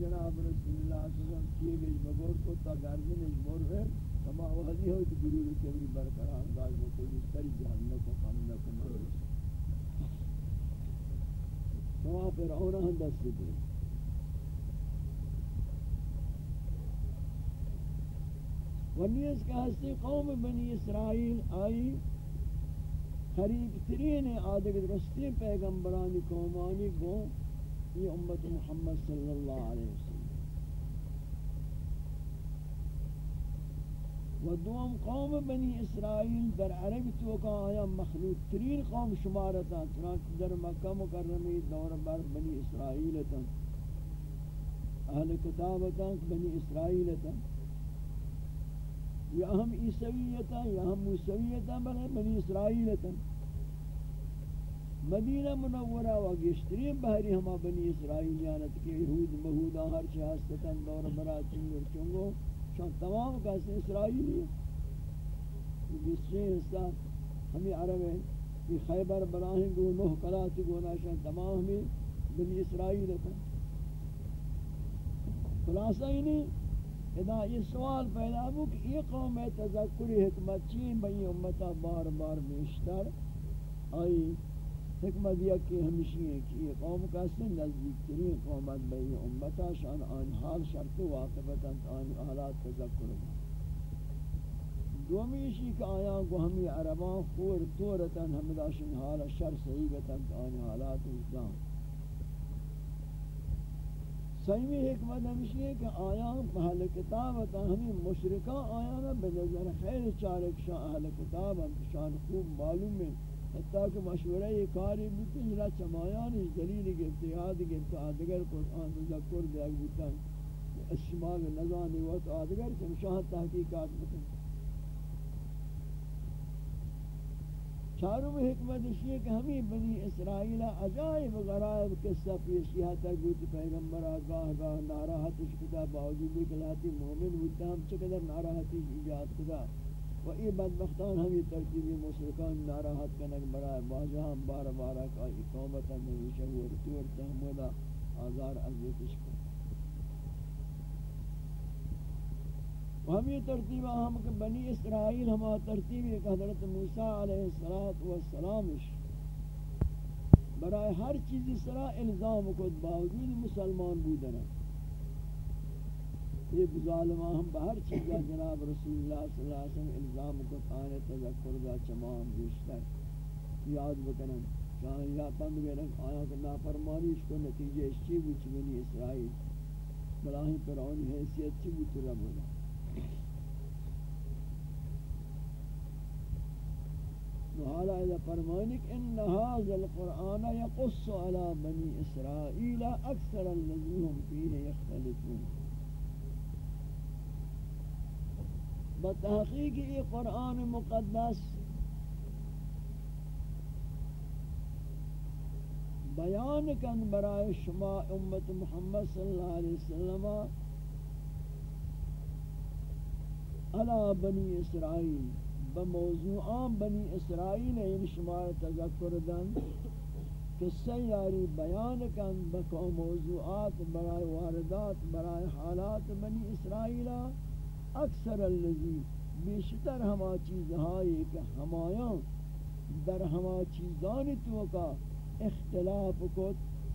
جناب رسول اللہ صلی اللہ علیہ وسلم کیے گئے بگور کو تا گردن اس بور ہے تما وحدی ہوئی تو گرور کبری برقرار انداز میں کوئی مستری جہنم کو کم نہ کمال تما پھر اونا ہم دست دے ونیس کا ہستی قوم بنی اسرائیل آئی۔ قریب ترین آدھگ درستی پیغمبرانی قومانی گو یہ امت محمد صلی اللہ علیہ وسلم و دوم قوم بنی اسرائیل در عرب توکا آیا مخلوط ترین قوم شمارتا چنانکہ در مکہ مکرمی دور بر بنی اسرائیلتا اہل کتابتا بنی اسرائیلتا یا ہم عیسویتا یا ہم موسویتا بلے بنی اسرائیلتا مدینہ منورہ و گشترین بہری ہما بنی اسرائیلیانت یعنی کے یہود مہودہ ہر چہستتاً دور برا چنگر چنگو شان تمام کہتے ہیں اسرائیلی ہیں۔ گشترین حصہ ہمیں عرب ہیں۔ کہ خیبر براہن گو نوح کلاتی گو ناشان تمام ہمیں بنی اسرائیلتا خلاصہ ہی نہیں اذا یہ سوال پیدا ہو کہ یہ قوم تذکری حکمت چین بنی امتا بار بار بیشتر آئی۔ حکمت یہ کہ ہمشی ہے کہ یہ قوم کا سن نزدیک ترین قومت بئی امتا شان آن حال شرط واقبتا آن حالات تذکر دومی اسی کہ آیا کو ہمی عربان خور طورتا ہمداشن حال شر صحیبتا آن حالات اسلام۔ سیمی حکمت ہمشی ہے کہ آیا اہل کتاب ہمیں مشرکہ آیا نا بنظر خیر چارک شاہ اہل کتاب، ہم شان خوب معلوم ہے۔ حتیٰ کہ مشورہ یہ کاری بودتا جلا چمایانی دلیل گفت یاد گفت آدگر کو آن تذکر دیگ بودتا اشمال نظانی وقت آدگر کہ شاہ تحقیقات بودتا چاروں حکمت یہ کہ ہمیں بنی اسرائیل عجائب غرائب قصہ پیشیہ تک گوتی پیغمبر آگاہ گاہ ناراحتش کدا باوجود اکلاتی مومن ہوتا ہم چقدر ناراحتی ایجاد کدا و ای بدبختان ہمیں ترتیبی مشرکان ناراحت کنک برائے واجہ ہم بار بارا کا اقامتا نویشہ ورطی ورطی ہمودا آزار عزیتش کن. ہمیں ترتیبہ ہم کہ بنی اسرائیل ہما ترتیب ایک حضرت موسیٰ علیہ السلام برای ہر چیزی سرا الزام کو باوجود مسلمان بودنا یہ ظالمہ ہم بہر چیزا جناب رسول اللہ صلی اللہ علیہ وسلم الزام کو تانے تذکر دا چمان بیشتر یاد بکنن شاہ یا پند گئے آیا کہ نافرمانیش کو نتیجہ اس چی بچ بنی اسرائیل بلاہی پرعون حیثیت چی بچ رب ہوگا وحالا اذا فرمانك ان هذا القرآن يقص على بني اسرائيل اكثر الذين هم فيه يختلفون بتحقیق یہ قرآن مقدس، بیان کن برای شما امت محمد صلی اللہ علیہ وسلم، علی بنی اسرائیل. بموضوعان بنی اسرائیل این شما تذکر دن قصہ یاری بیان کن بکو موضوعات، برای واردات، برای حالات بنی اسرائیل. اکثر اللذی بیشتر ہما چیزہائی کہ ہمایاں در ہما چیزانی تو کا اختلاف کو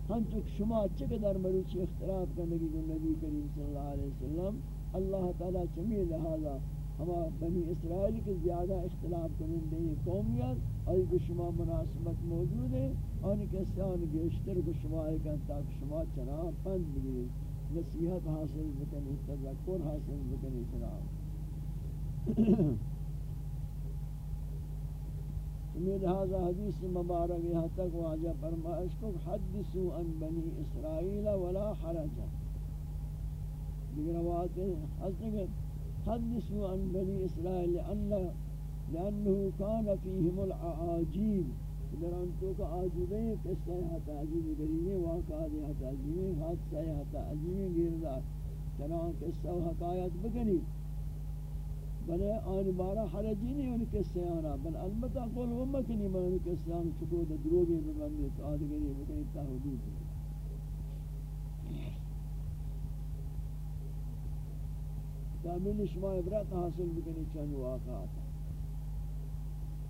ہم چک شما چقدر مروچی اختلاف کرنے کی نبی کریم صلی اللہ علیہ وسلم، اللہ تعالی چمی لہذا ہما بنی اسرائیل کے زیادہ اختلاف کرنے یہ قومیت اور یہ شما مناسبت موجود ہے اور ان کے سان گشتر کو شما ایک تاکہ شما چنا پند بگیری نصیحت حاصل بکنی، تذکر حاصل بکنی، سلام. امید هذا حدیث مبارک، یہاں تک واجہ فرمائش کو حدثوا عن بنی اسرائیل ولا حرج. دیگر روایت حضرت حدثوا عن بني إسرائيل لأن لأنه كان فيهم العاجيب در انتو کا عاجبیں قصہ تعجیب گرینے واقعات تعجیب حادثہ تعجیب گردار چنان قصہ و حکایت بکنی۔ بلے آن بارا حرجی نہیں ان قصہ آنا بل البتہ قول ومکنی من قصہ آن چکو دا دروگی ببندی تو آدھگری بکنی تا حدود تامل شما عبرت حاصل بکنی چند واقعات۔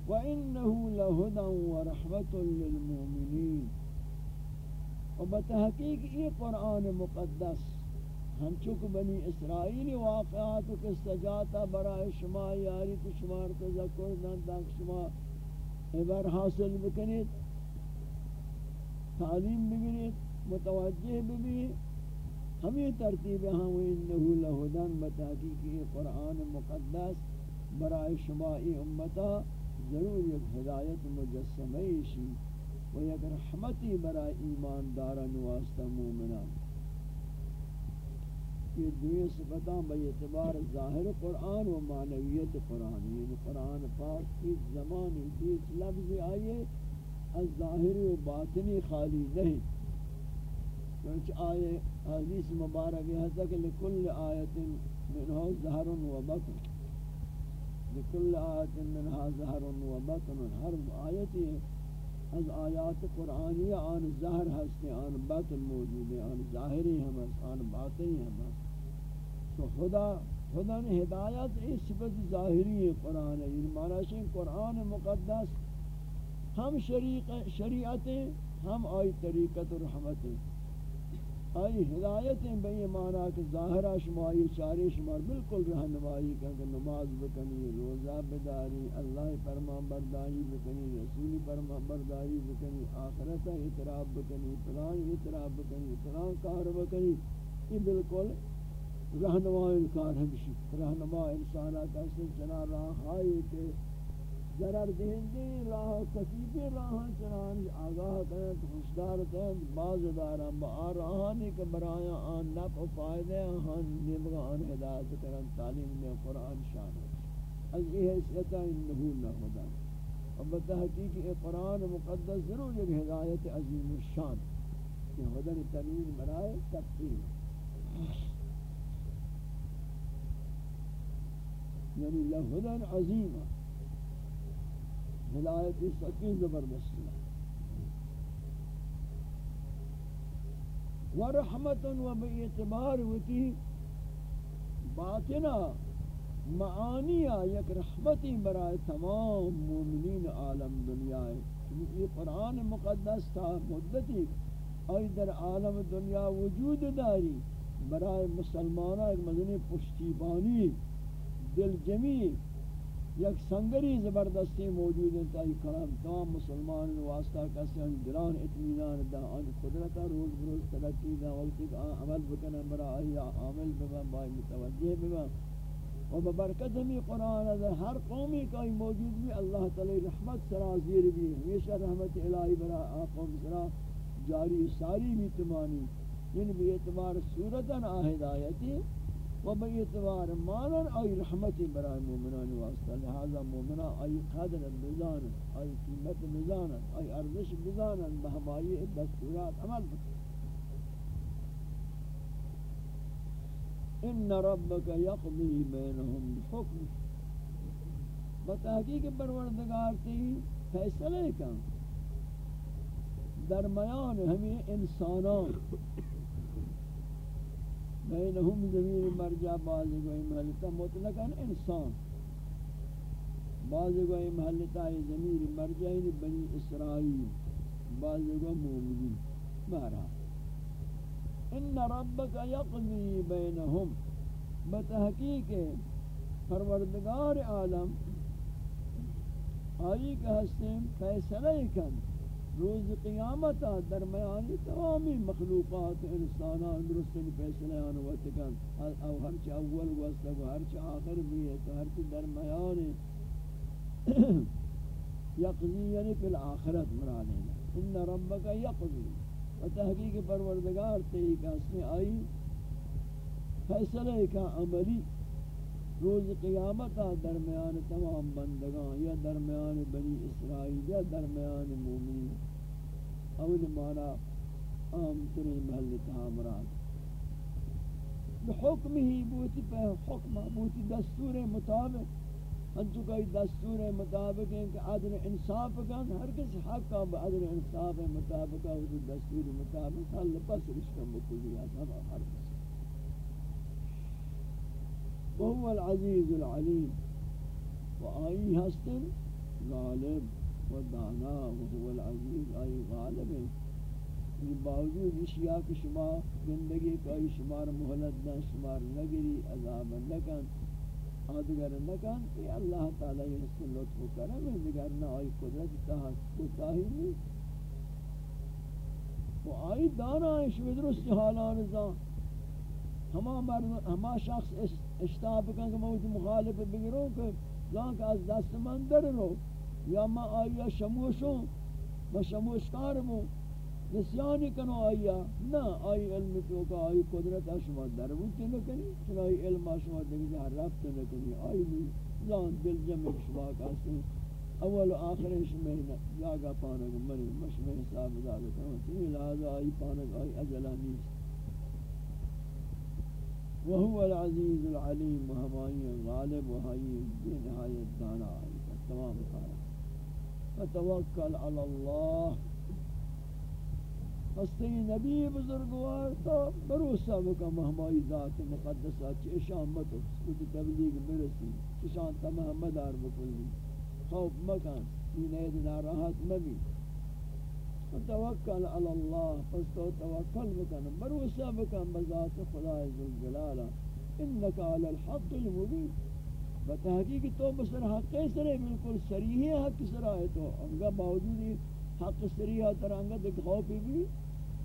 وَإِنَّهُ لَهُدًى وَرَحْمَةٌ لِلْمُؤْمِنِينَ. و بتحقیق یہ قرآن مقدس ہم چک بنی اسرائیل واقعات کے سجاتا برائے شما یاری تو شمار تذکر دن تاک شما عبر حاصل بکنید تعلیم بگیرید متوجہ بھی ہمیں ترتیب ہاں انہو لہدن بتحقیق یہ قرآن مقدس برائے شمائی امتا. ضرور یک ہدایت مجسمہ شی و یک رحمتی برائے ایمانداران واسطہ مومنان. یہ دوئے صفتاں بے اعتبار ظاہر قرآن و معنویت قرآن. یعنی قرآن پاک کی زمانی تیس لفظ آئیے از ظاہر و باطنی خالی نہیں. چونچہ آئے حدیث مبارک ہے تک لکل آیت منہا زہر و بطن لکل آیت منہا زہر و بطن ہر از آیات قرآنی آن زہر ہستے آن بطن موجود ہے آن ظاہری ہم آن باطنی ہم تو خدا خدا نے ہدایت اس صفت ظاہری ہے قرآن ہے یعنی معنی ہے قرآن مقدس، ہم شریعتیں ہم آئی طریقت و رحمتیں آئی ہدایت بے معنی کہ ظاہرہ شمائی چارے شمار بالکل رہنمائی کہ نماز بکنی، روزہ بداری، اللہ فرمان برداری بکنی، رسول فرمان برداری بکنی، آخرت اعتراف بکنی فلان اعتراف بکنی فلان کار بکنی، یہ بالکل رہنمائی کار ہمشی رہنما انسانہ کا سلسلہ راہ آئی کہ ضرر دہندی، راہ کسیبی راہ چنان آگاہ کریں خوشدار کریں باز دارم با آن راہانی کے برایاں آن نفع و فائدے آن نمگا آن ہدایت کریں تعلیم میں قرآن شان ہے۔ از یہ حیثیتا انہو نہودا اب بتحقیق قرآن مقدس ضرور ایک ہدایت عظیم الشان کہ حدن تنوین برائے تفصیل یعنی لہدن عظیمہ ہدایت سکی زبردستی و رحمت و بی اعتبار وتی باطنہ معانیہ یک رحمتی برای تمام مومنین عالم دنیا ہے یہ قرآن مقدس تھا مدتی آئی در عالم دنیا وجود داری برای مسلمانہ ایک مدنی پشتیبانی دل جمیل یک سنگری زبردستی موجود ہے تاہی کلام تمام مسلمان واسطہ کسی ان دلان اتمینان دا ان قدرتا روز بروز ترقی دا وقتی کہ عمل بکنے برا آئی عامل ببن بائی متوجہ ببن و ببرکت ہمی قرآن در ہر قومی کا موجود بھی اللہ تعالی رحمت سرا زیر بھی ہمیشہ رحمت الہی برا آقوم سرا جاری ساری بھی تمانی یعنی ان بھی اعتبار صورتا آہدایتی و به اعتبار مانن ای رحمتی برای مومنان واسطه. لہذا مومنان ای قدر بزانن، ای قیمت بزانن، ای ارزش بزانن، به ہماری دستورات عمل بکن. ان ربک یقضی بینهم بحکم. بتحقیق پروردگار تی فیصلہ کن. درمیان ہمیں انسانان بینہم زمین مرجع بازی گوئی محلتا مطلقا انسان. بازی گوئی محلتا زمین مرجع بنی اسرائیل. بازی گوئی مومنی بہرحال ان ربک یقضی بینہم. بتحقیق پروردگار عالم، آئی کہ ہستیں فیصلہ کن. روز قیامت درمیانی تمامی مخلوقات انسانان درست فیصلہ آن وقتکن او ہرچ اول وستگ ہرچ آخر بھی ہے تو ہرچ درمیان یقضی یعنی فی الاخرت مرادینا ان ربک یقضی. و تحقیق پروردگار تیک اس میں آئی. فیصلہ کا عملی روز قیامت درمیان تمام بندگان، یا درمیان بنی اسرائیل، یا درمیان مومنین. اول مانا عام تری محل تامران بحکم ہی بوتی پہ حکم، بوتی دستور مطابق. انچو کئی دستور مطابق ہیں کہ عدل انصاف کا ہر کس حق کا بعدل انصاف مطابق ہے دستور مطابق، حل پس رشتہ مکلیات ہم ہر کس. وهو العزیز العلیم و آئی ہستن غالب و دانا وهو العزیز آئی غالب. یہ باوجود اشیاء کی شما زندگی کا ای شمار محلت نہ، شمار نگری عذاب نکن آدگر نکن کہ اللہ تعالی یہ اس لطف کرم ہے دیگر نہ آئی قدرت تہا کوتاہی نہیں. و آئی دانا ہے شوی درست حالان زان. ہما مرد، ہما شخص اشتاب کن کہ موجود مخالف بگروں کہ زان کہ از دست من در رو. یا ما آیا شموشوں ما شموشکار مو نسیانی کنو آیا؟ نا آئی علم تو کا آئی قدرت شما در بوتی نکنی؟ چون آئی علم شما دیکھ جہاں رفت نکنی؟ آئی بھی زان دل جمع شما کسی اول و آخر شما جاگا پانک منی مشمع حساب دارتا ہوں تیمی لہذا آئی پانک آئی اجلہ نیست. وهو العزيز العليم وهمائي غالب وهي بنهاية دانا تمام قال. فتوكل على الله ہستی نبی بزرگوار تو بروسا بکا مہمائی ذات مقدسہ چی اشامت اس تبلیغ برسی چشان تا محمد آر بکلی خوف مکان دینید ناراحت مبی. توکل علی اللہ، پس تو توکل بکن بروسا بکن بذات خدا ذوالجلال انک علی الحق المبین. بتحقیق تو بسر حق سرے، بالکل صریح حق سرا ہے تو انگا باوجود حق صریح تر انگا دیکھ خوفی بھی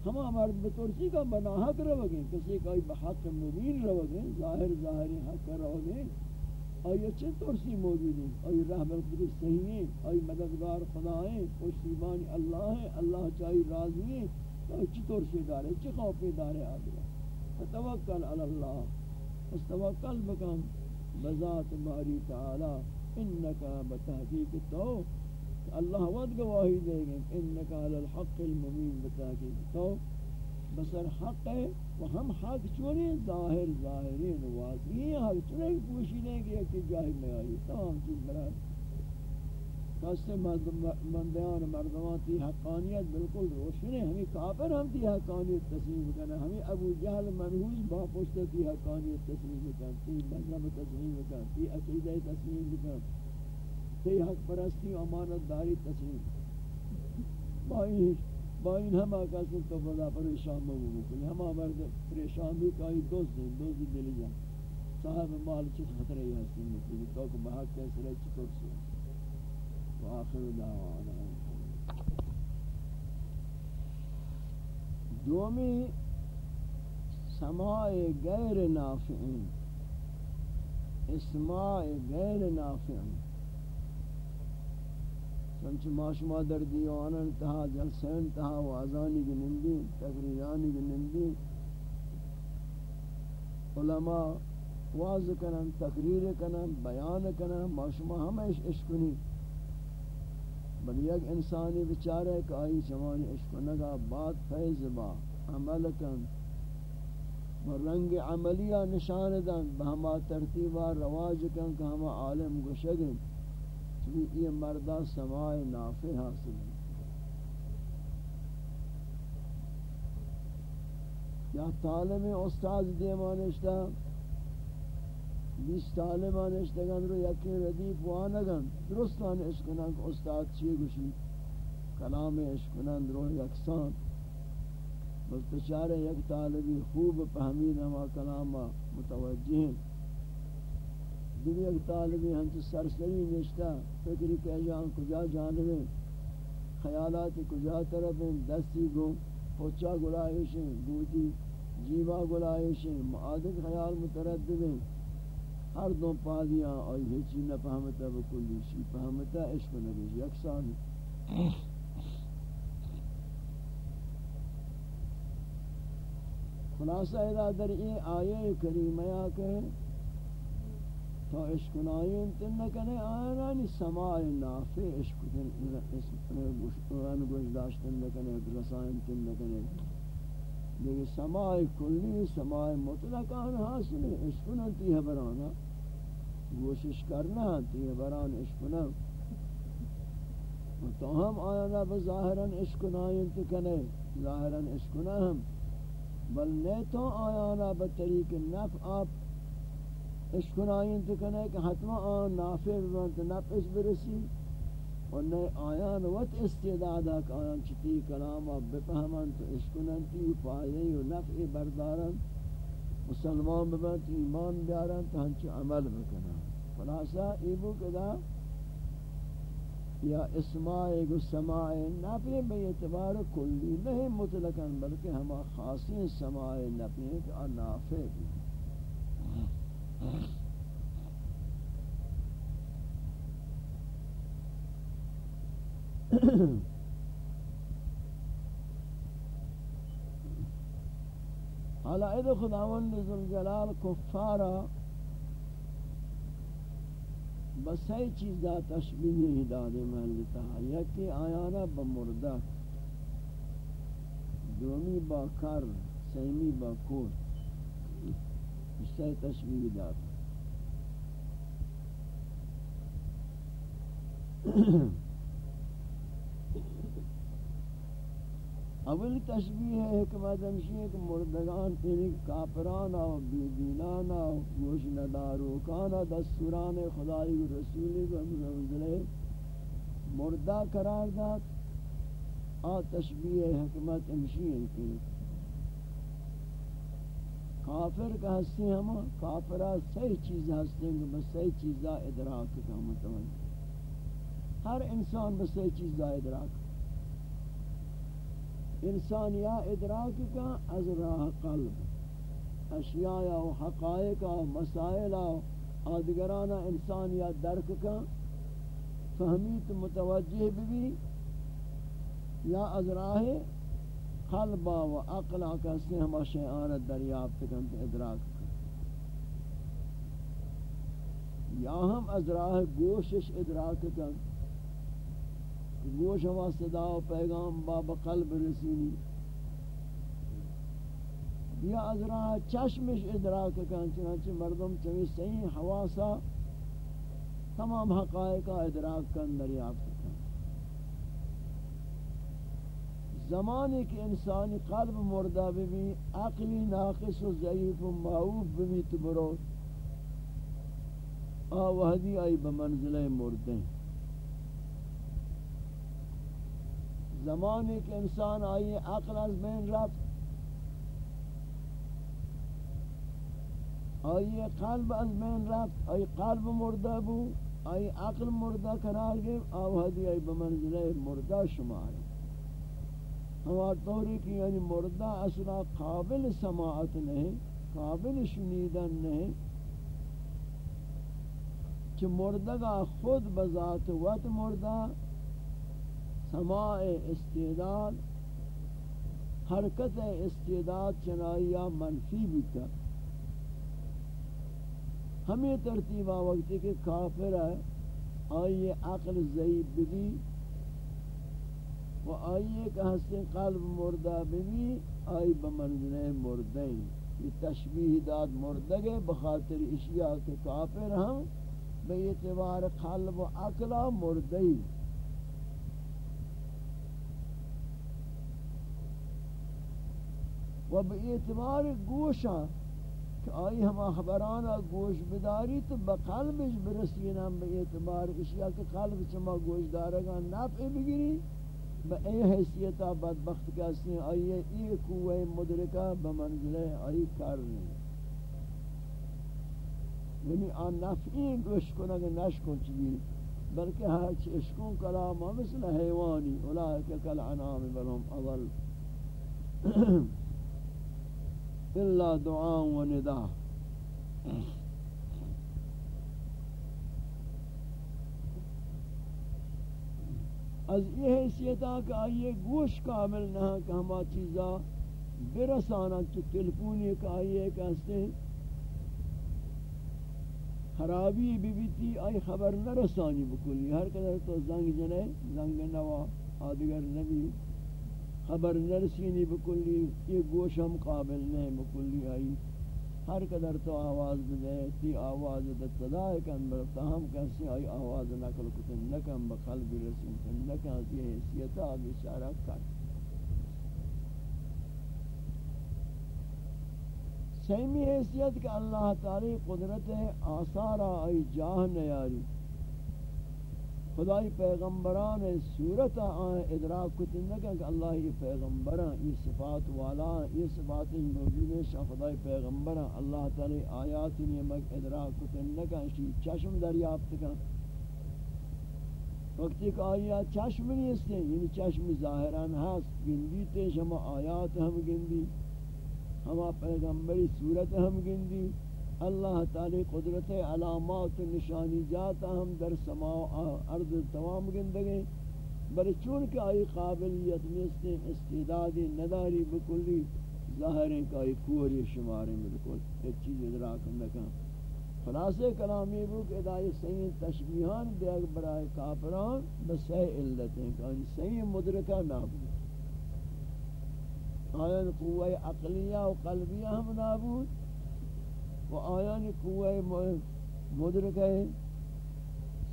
ہما مرد بطورسی کا بنا حق رو گئے، کسی کا بحق مبین رو گئے، ظاہر ظاہری حق رو گئے. آیا چه ترسی موجود ہیں؟ آیا رحمت قدس صحیح ہیں؟ آیا مددگار خدا ہیں؟ پشتیبانی اللہ ہیں؟ اللہ چاہی راضی ہیں؟ آیا چه ترسی دارے چه خوفی دارے آدھگا فتوکل علی اللہ. اس توکل بکن بذات باری تعالی. انکا بتحقیق تو اللہ ود گواہی دے گئے. انکا علی الحق المبین بتحقیق تو بسر حق ہے و ہم حق چوری ظاہر ظاہرین واضحی حق چوری پوشینے کی ایک جاہی میں آئی، تمام چیز برای کسے مندیان مردمان تی حقانیت بالکل روشن ہے، ہمیں کافر ہم تی حقانیت تسلیم کرنا، ہمیں ابو جہل منحوس با پشت تی حقانیت تسلیم کرنا تی مذہب تسلیم کرنا تی عقیدہ تسلیم کرنا تی حق پرستی امانت داری تسلیم بائی با این همه کسی تو خدا پریشان بگو کنی همه مرد پریشان بھی کئی دوست ہیں دوستی دلی جان صاحب مال چی خطرے ہستی مکنی تو کہ بحق کیسے رہے چطور سی و آخر دعوانا. دومی، سماع غیر نافعین. اسماع غیر نافعین. چنچ ماشما در دیوان انتہا جلسہ انتہا وازانی کی نندی، تقریرانی کی نندی. علماء واز کنن، تقریر کنن، بیان کنن ماشما ہمیش عشقنی بل یک انسانی بچارے کہ آئی چمانی عشقنگا بات فیض با، عمل کن. رنگ عملیہ نشان دن بہما ترتیبہ رواج کن کہ ہما عالم گشگن. یہ مردہ سماع نافع حاصل ہے یا طالب استاد دیمانشتا بیس طالبانشتا گن رو یکی ردیف وانگن، درستان اشکنن کہ استاد چیئے گوشی؟ کلام اشکنن رو یکسان۔ بس بچارے یک طالبی خوب پہمید ہما کلام متوجہ ہیں۔ دیگه ایک طالبی ہم سے سرسری نشتا فکری کہ جان کجا جانبیں خیالات کجا طرف ہیں دستی گو پوچا گلائش ہیں گوتی جیوا گلائش ہیں معادق خیال متردد ہیں۔ ہر دو پادیاں آئی ہیچی نہ پہمتا بکلی شی پہمتا، عشق نبیش یکسان خلاصہ ادا در یہ آیے کریمہ کہ تو عشق نائین تن نکنے آنانی سماع نافع عشق تن اسم گوش داشتن نکنے رسائن تن نکنے لیکن سماع کلی سماع مطلق آن حاصل ہے، عشق ننتی ہے برانا ہاں؟ گوشش کرنا تی ہے بران، عشق نن تو ہم آیانا بظاہران عشق نائین تکنے ظاہران عشق نہ ہم۔ بل نہیں تو آیانا بطریق نفع آپ اشکنائین تو کنے کہ حتما آن نافع ببند نفعش برسی اور نئے آیان وقت استعداد کہ آیان چتی کلام اب بپہمن تو اشکنن تی فائدہ و نفع بردارن، مسلمان ببند ایمان بیارن تو ہنچ عمل بکنن۔ خلاصہ ایبو کدا یا اسماع گو سماع نفع بے اعتبار کلی نہیں مطلقاً بلکہ ہما خاصی سماع نفع کہ نافع بھی۔ حالا اید خداوند ذوالجلال کفارا، بس ہے چیزا تشبیہ داد محلتا یکی آیانا بمردہ دومی با کر، سیمی با کور۔ سے تشبیہ داد اول تشبیہ ہے حکمت ہمشی ہے کہ مردگان تیری کافران و بیدینان و گوش نداروکان و دستوران خدای و رسولی و منزلے مردہ قرار داد. آ تشبیہ حکمت ہمشی ہے کہ کافر کا ہستے ہم، کافرہ صحیح چیز ہستے ہیں، بس صحیح چیزہ ادراک کا متوجہ ہر انسان بس صحیح چیزہ ادراک انسان یا ادراک کا از راہ قلب، اشیاء و حقائق و مسائل و آدگرانہ انسان یا درک کا فہمیت متوجہ بھی یا از راہ قلبا و عقلا کسی ہما شیعان دریافت کنت ادراک کن. یا ہم از راہ گوشش ادراک کنت گوش ہما صدا و پیغام باب قلب رسینی یا از راہ چشمش ادراک کن، چنانچہ مردم چمی صحیح حواسا تمام حقائق ادراک کن، دریافت کن زمانی کہ انسانی قلب مردہ بھی عقلی ناقص و ضعیف و معوف بھی تو برو. آوہدی آئی بمنزلہ مردیں زمانی کہ انسان آئی عقل از بین رفت. آئی قلب از بین رفت. آئی قلب مردہ بو آئی عقل مردہ قرار گئے آوہدی آئی بمنزلہ مردہ شمار ہمارا طوری کی یعنی مردہ اصلا قابل سماعت نہیں، قابل شنیدن نہیں کہ مردگا خود بذات وقت مردہ، سماع استعداد، حرکت استعداد چنائیا منفی بکا ہمیں ترتیبہ وقتی کہ کافر ہے، آئیے عقل ضعیب بھی و آئیے کہ حسن قلب مردہ بھی آئی بمنزل مردین یہ تشبیح داد مردگے بخاطر اشیاء کے کافر ہم، بے اعتبار قلب و عقلہ مردئی و به اعتبار گوشا ہاں، کہ آئی ہما خبرانا گوش بداری تو بقلبش برسینم به اعتبار اشیاء کہ قلب چما گوش دارگا نفع بگیری۔ با ای حیثیتا بدبخت کسی آئی ای قوہ مدرکہ بمنزلہ آئی کر رہی یعنی آن نفعی گوش کنگ نشکن چیزی، بلکہ ہر چشکون کلام مثل حیوانی اولئک کل عنام بلهم اول الا دعا و ندا۔ از یہ حیثیتا کہ آئیے گوش کامل نہ کہ ہما چیزا برسانا تو تلفونی کہ آئیے کہستے ہیں خرابی بھی بیتی، آئی خبر نہ رسانی بکلی۔ ہر قدر تو زنگ جنے، زنگ نوا، آدگر نبی، خبر نرسینی بکلی۔ یہ گوش ہم قابل نہیں بکلی، آئی ہر قدر تو آواز دے، تی آواز دے صدای کن برتا ہم کسی آئی آواز نکل کتن نکن بقلب رسین کن نکن یہ حیثیتا اشارہ کر سیمی حیثیت کہ اللہ تعالی قدرت آثارا ای جاہ نیاری۔ خدای پیغمبران صورت آن ادراک کتن نکن کہ اللہ یہ پیغمبران، یہ صفات والا، یہ صفات موجود ہیں شاہ خدای پیغمبران، اللہ تعالی آیات نیمک ادراک کتن نکن شی چشم دریافت کن. وقتی کہ آیات چشم نہیں اس یعنی چشم ظاہران ہست گندی تے شما آیات ہم گندی. ہما پیغمبری صورت ہم گندی. اللہ تعالی قدرت علامات و نشانی جاتا ہم در سماع ارض تمام گندگیں بلے چون کہ آئی قابلیت نیستیں استعدادی نداری بکلی، ظاہر ہیں کہ آئی کوری شماریں بالکل ایک چیز ادراک نکا خلاصے کلامی بو کہ ادائی سین تشبیحان دیگ برائے کافران بسے علتیں کہ آئی سین مدرکہ نابود آیان قوہ عقلیہ و قلبیہ ہم نابود و آیان قوہ مدرک ہے۔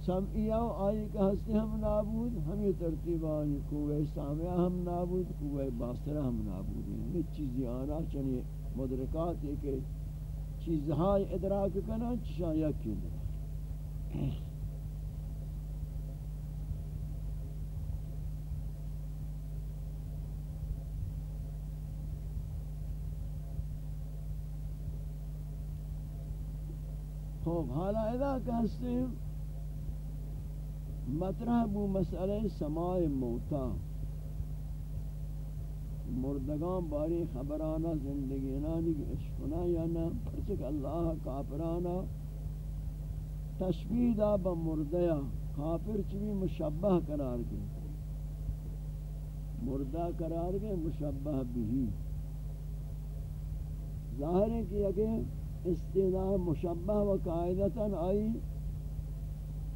سمعیہ و آئی کا ہستے ہم نابود ہم یہ ترتیب آئی قوہ سامعہ ہم نابود، قوہ باصرہ ہم نابود ہیں۔ یہ چیزی آنا چنی مدرکات ہے کہ چیزہائی ادراک کنا چشاں یکی نہیں خوب حالا ادا کہستے ہیں مطرح بو مسئلہ سماع موتا. مردگان باری خبرانا زندگینانی کی اشکنا یا نا پرچک اللہ کافرانا تشبیح دا با مردیا کافر چوی مشبہ قرار گئے مردہ قرار گئے مشبہ بھی ظاہر ہے کہ اگر استداء مشبہ و قاعدتا آئی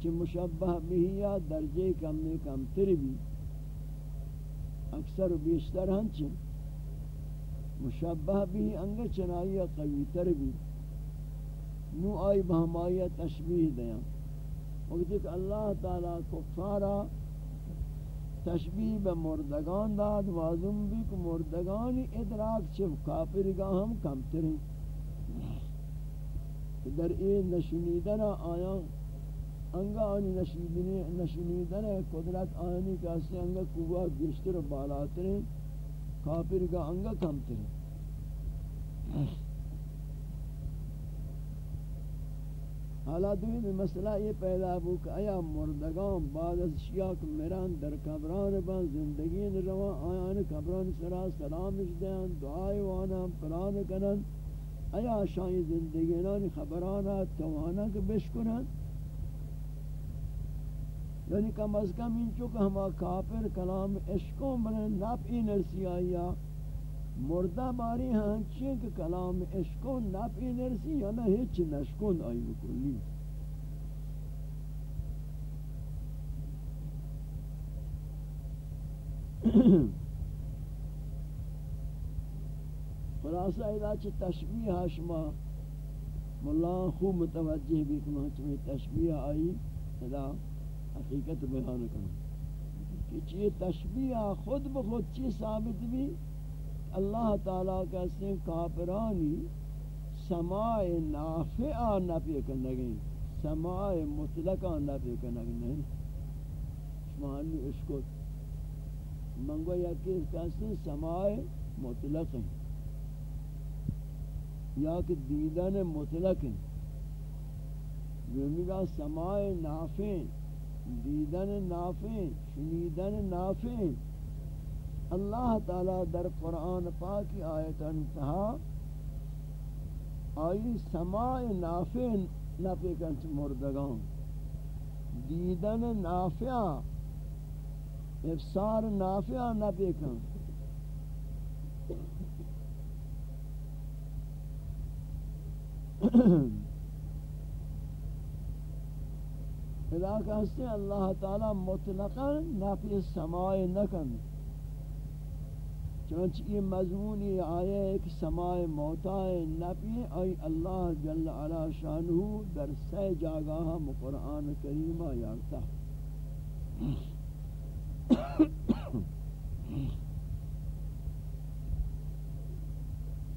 چی مشبہ بھی یا درجے کم میں کم تر بھی، اکثر و بیشتر ہنچ مشبہ بھی انگا چنائی قوی تر بھی۔ نو آئی بہمائی تشبیح دیاں۔ وقت کہ اللہ تعالی کفارا تشبیح بے مردگان داد، وازم بھی کہ مردگانی ادراک چھو کافرگاہ ہم کم تریں در این نشنیدن آیا انگا آنی نشنیدن قدرت آنی کہ اس انگا قوہ بیشتر و بالاتر ہیں کافر کا انگا کمتر ہیں حالا دوی مسئلہ یہ پیدا ہو کہ آیا مردگان بعد از شیاک میران در قبران بان زندگی روان آیان قبران سرا سلامش دیان دعای وانا پران کنن؟ ایا شای زندگینان خبرانا توانا کہ بشکنن یعنی کم از کم ان چکہ ہما کافر کلام عشقوں بلن نفعی نرسی آیا مردہ باری ہاں چین کہ کلام عشقوں نفعی نرسی یا نہ ہیچ نشکون آئی بکلی Mm-hmm. خلاصہ اذا چھ تشبیہ شما ملا خوب متوجہ بھی کہ میں چھ تشبیہ آئی اذا حقیقت بیان کروں کہ چھ تشبیہ خود بخود چھ ثابت بھی اللہ تعالیٰ کا سن کافرانی سماع نافع نفی کرنے گئی سماع مطلقہ نفی کرنے گئی نہیں شمانی اس کو منگو یا کہ کسی سماع مطلق ہیں یا کہ دیدن مطلق ہیں۔ یعنی سماع نافع دیدن نافع شنیدن نافع اللہ تعالی در قرآن پاک آیت انتہا آئی، سماع نافع نافع کنچ مردگان۔ دیدن نافع، افسار نافع نافع کنچ۔ اذا کہتے ہیں اللہ تعالی مطلقا نفی سماع نکن چنانچہ یہ مضمون یہ آیا ہے کہ سماع موتا نفی ای اللہ جل علا شانہ در سے جاگاہ قرآن کریمہ یارتا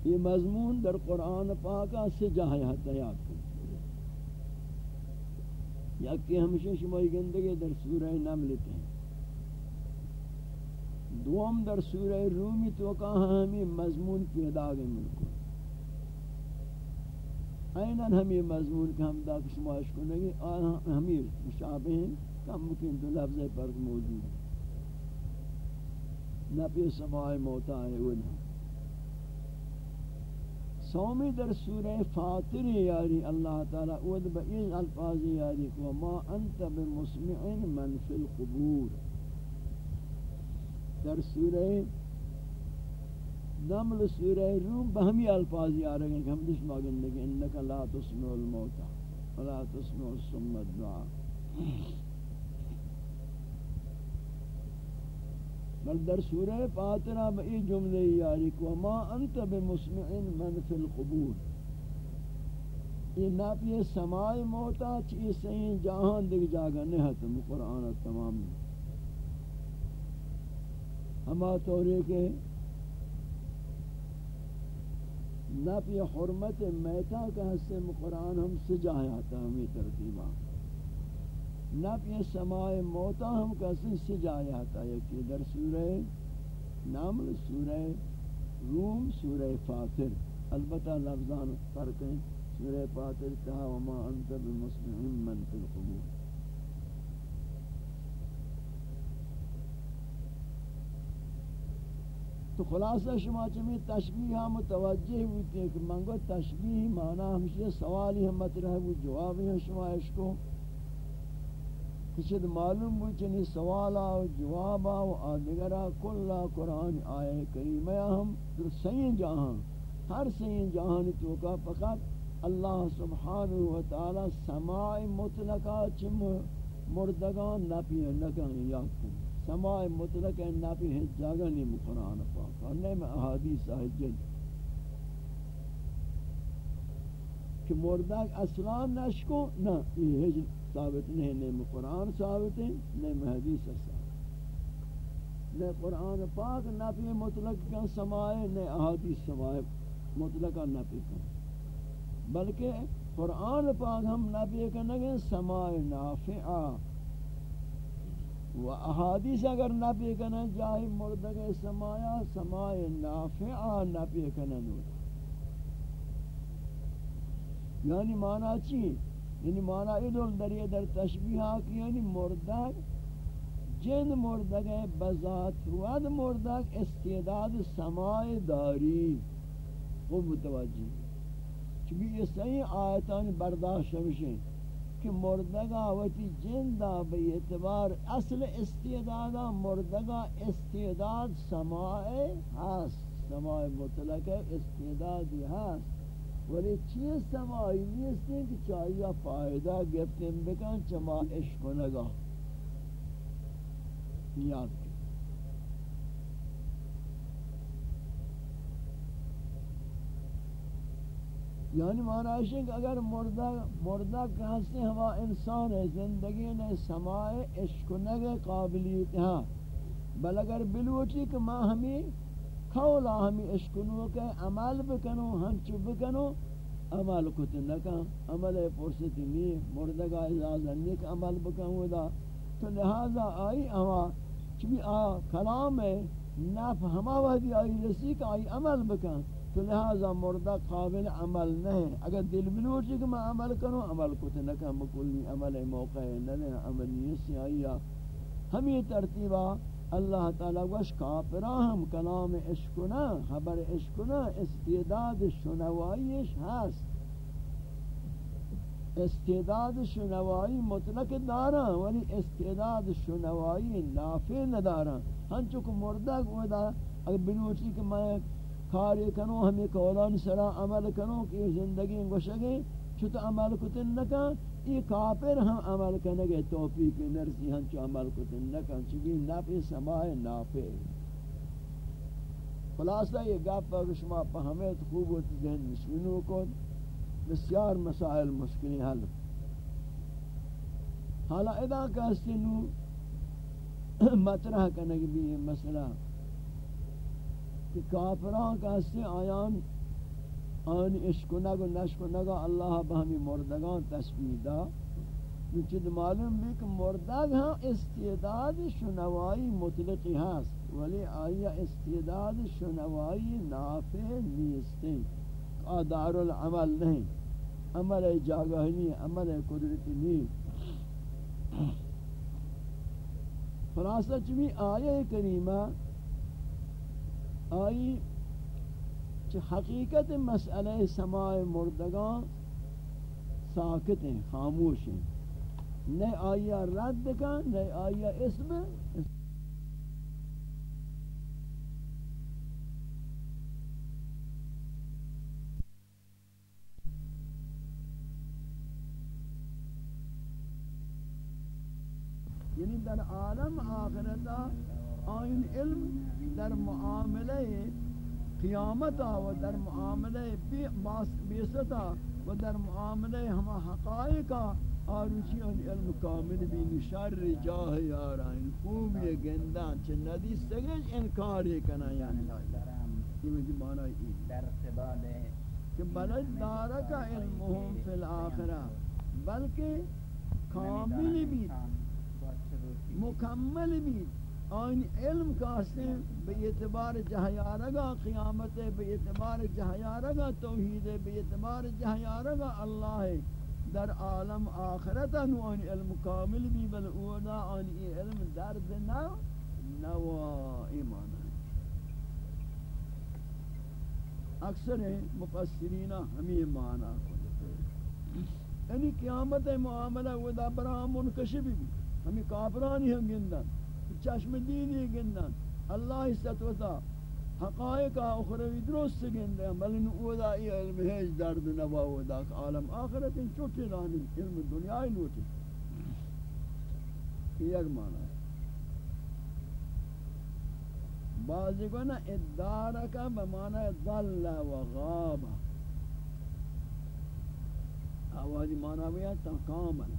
یہ مضمون در قرآن پاکا سے جہاں یاد یاد کن یا کہ ہمشہ شمائی گندگی در سورہ نمل ہیں۔ دوم در سورہ رومی تو کہاں ہمیں مضمون پیدا گئے ملکو اینن ہمیں مضمون کہ ہم دا کشماش کنگی ہمیں مشابہ ہیں، کم ممکن دو لفظ پر موجود ہے نبی سماع موتا ہے انہا سومی در سورہ فاطر یاری اللہ تعالی اود با این الفاظ یاری کو ما انت بمسمع من فی القبور. در سورہ نمل سورہ روم بہمی الفاظ یاری کہ ہم دش ماگن لگے انکا لا تسمع الموتا ولا تسمع السمت دعا بل در سورہ فاترہ میں یہ جملے یاری کو، ما انت بمسمع من فی القبور. یہ نافی سماع موتا چیز سہیں جہان دیکھ جاگا نہیں ہے قرآن تمام۔ ہما طورے کے نفی حرمت میتا کا حصہ قرآن ہم سجایا آتا ہمیں ترتیبہ۔ نفی سماع موتا ہم کسی سے جایا تھا یکی در سورہ نامل سورہ روم، سورہ فاتر۔ البتہ لفظان فرق ہیں۔ سورہ فاتر تہا وما انت بمسلم من فی القبور. تو خلاصہ شما چمی تشبیہ متوجہ ہوتی ہے کہ منگو تشبیہ معنی ہمشہ سوالی ہم مطرح وہ جوابی ہیں شما عشقوں۔ کچھ معلوم ہو چنی سوالا و جوابا و آدگرہ کلا قرآن آئے کریمہ ہم در سین جہاں، ہر سین جہان تو کا فقط اللہ سبحانہ و تعالی سماع مطلقہ چم مردگان نپی نکن یاد کن سماع مطلقہ نپی حجاگا نیم قرآن پاک۔ اور نیم احادیث حجد کہ مردگ اصلا نشکو نا یہ حجد ثابت نہیں نہیں قرآن ثابت ہے نہیں حدیث ثابت نہیں قرآن پاک نفی مطلق کا سمائے نہیں احادیث سمائے مطلقہ نفی کا بلکہ قرآن پاک ہم نفی کا کرنے سمائے نافعہ۔ و احادیث اگر نفی کرنے جاہی مردگ سمایا سمائے نافعہ نفی کرنے یعنی معنی چیئے یعنی معنی ادول در یہ در تشبیہ کی یعنی مردگ جن مردگ بذات ود مردگ استعداد سماع داری. وہ متوجہ چونکہ یہ صحیح آیتان برداشت ہمشیں کہ مردگا وتی جندہ بے اعتبار اصل استعدادا مردگا استعداد سماع ہست سماع مطلق استعدادی ہست ولی چیز سمائی نیست کہ چاہیے فائدہ گفتن بکن چما عشق نگا یاد کی یعنی معنی ہے کہ اگر مردہ مردہ کہتے ہیں ہوا انسان ہے زندگی نے سمائے عشق و نگے یعنی قابلیت ہاں بل اگر بلوچی کہ ماں ہمیں قولا ہمی اشکنو کے عمل بکنو ہنچو بکنو عمل کتنکا عمل پرستی می مردگا اجازن نیک عمل بکنو دا. تو لہذا آئی اما چبی آ کلام ہے نف ہما وحدی آئی رسی کہ آئی عمل بکن. تو لہذا مردہ قابل عمل نہیں اگر دل بلوچی کہ میں عمل کروں عمل کتنکا مکلی عمل موقع ہے نلے عمل نیسی آئی ہمیں ترتیبہ اللہ تعالی وش کافرام کلام عشقنا خبر عشقنا استعداد شنوائیش ہست۔ استعداد شنوائی مطلق دارا ولی استعداد شنوائی نافع ندارا ہنچو کو مردہ گودا اگر بلوچی کہ میں کاری کنو ہمیں کولان سرا عمل کنو کہ زندگی گوشگے چھتا عمل کتن نکا یہ کافر ہم عمل کرنے گے توفیق نرسی ہم چو عمل کتن نکن چکی نفع سماع نافع خلاصہ یہ گپ پر شما پہمیت خوب ہوتی ذہن مسکنوں کو بسیار مسائل مشکلی حل۔ حالا ادا کہستے نو، مطرح کرنے بھی یہ مسئلہ کہ کافران کہستے آیان آن عشق نگ و نشق نگ اللہ بہمی مردگان تشبیح دا۔ چید معلوم بھی کہ مردگ ہاں استعداد شنوائی مطلقی ہست ولی آیا استعداد شنوائی نافع نیستے۔ دار العمل نہیں، عمل جاگہ نہیں عمل قدرتی نہیں۔ خلاصہ چمی آیہ کریمہ، آئی چھ حقیقت مسئلہ سماع مردگان ساکت ہیں، خاموش ہیں۔ نہ آیا رد کن نہ آیا اسم۔ یعنی در عالم آخرتا آئین علم در معاملہ قیامتا و در معاملہ بیستا و در معاملہ ہما حقائقا آروچی ان علم کامل بھی شر جاہ یارائن خوب یہ گندان چھ ندی سگج انکار یہ کنا یعنی یہ مجھے معنی ہے در قبال کہ بلد دارکا علمهم فی الاخرہ بلکہ کامل بھی مکمل بھی آن علم کاستے بے اعتبار جہیارگا قیامت بے اعتبار جہیارگا، توحید بے اعتبار جہیارگا، اللہ در عالم آخرتا نو آن علم کامل بھی، بل اولا آن علم درد نو نوا ایمان اکثر مفسرین ہمیں معنی یعنی قیامت معاملہ ودا برا منکشف بھی، ہمیں کافرانی ہم گندن۔ چشم دینی گندن اللہ ستوتا حقائق اخروی درست گندن. بلن اودا ای علم ہیج درد نوا اودا عالم آخرت ان چوٹی لانی علم دنیای نوٹی ایک معنی. ہے بعضی کو نا ادارکا بمعنی ضل و غاب. آوازی معنی بھی ہے تکامل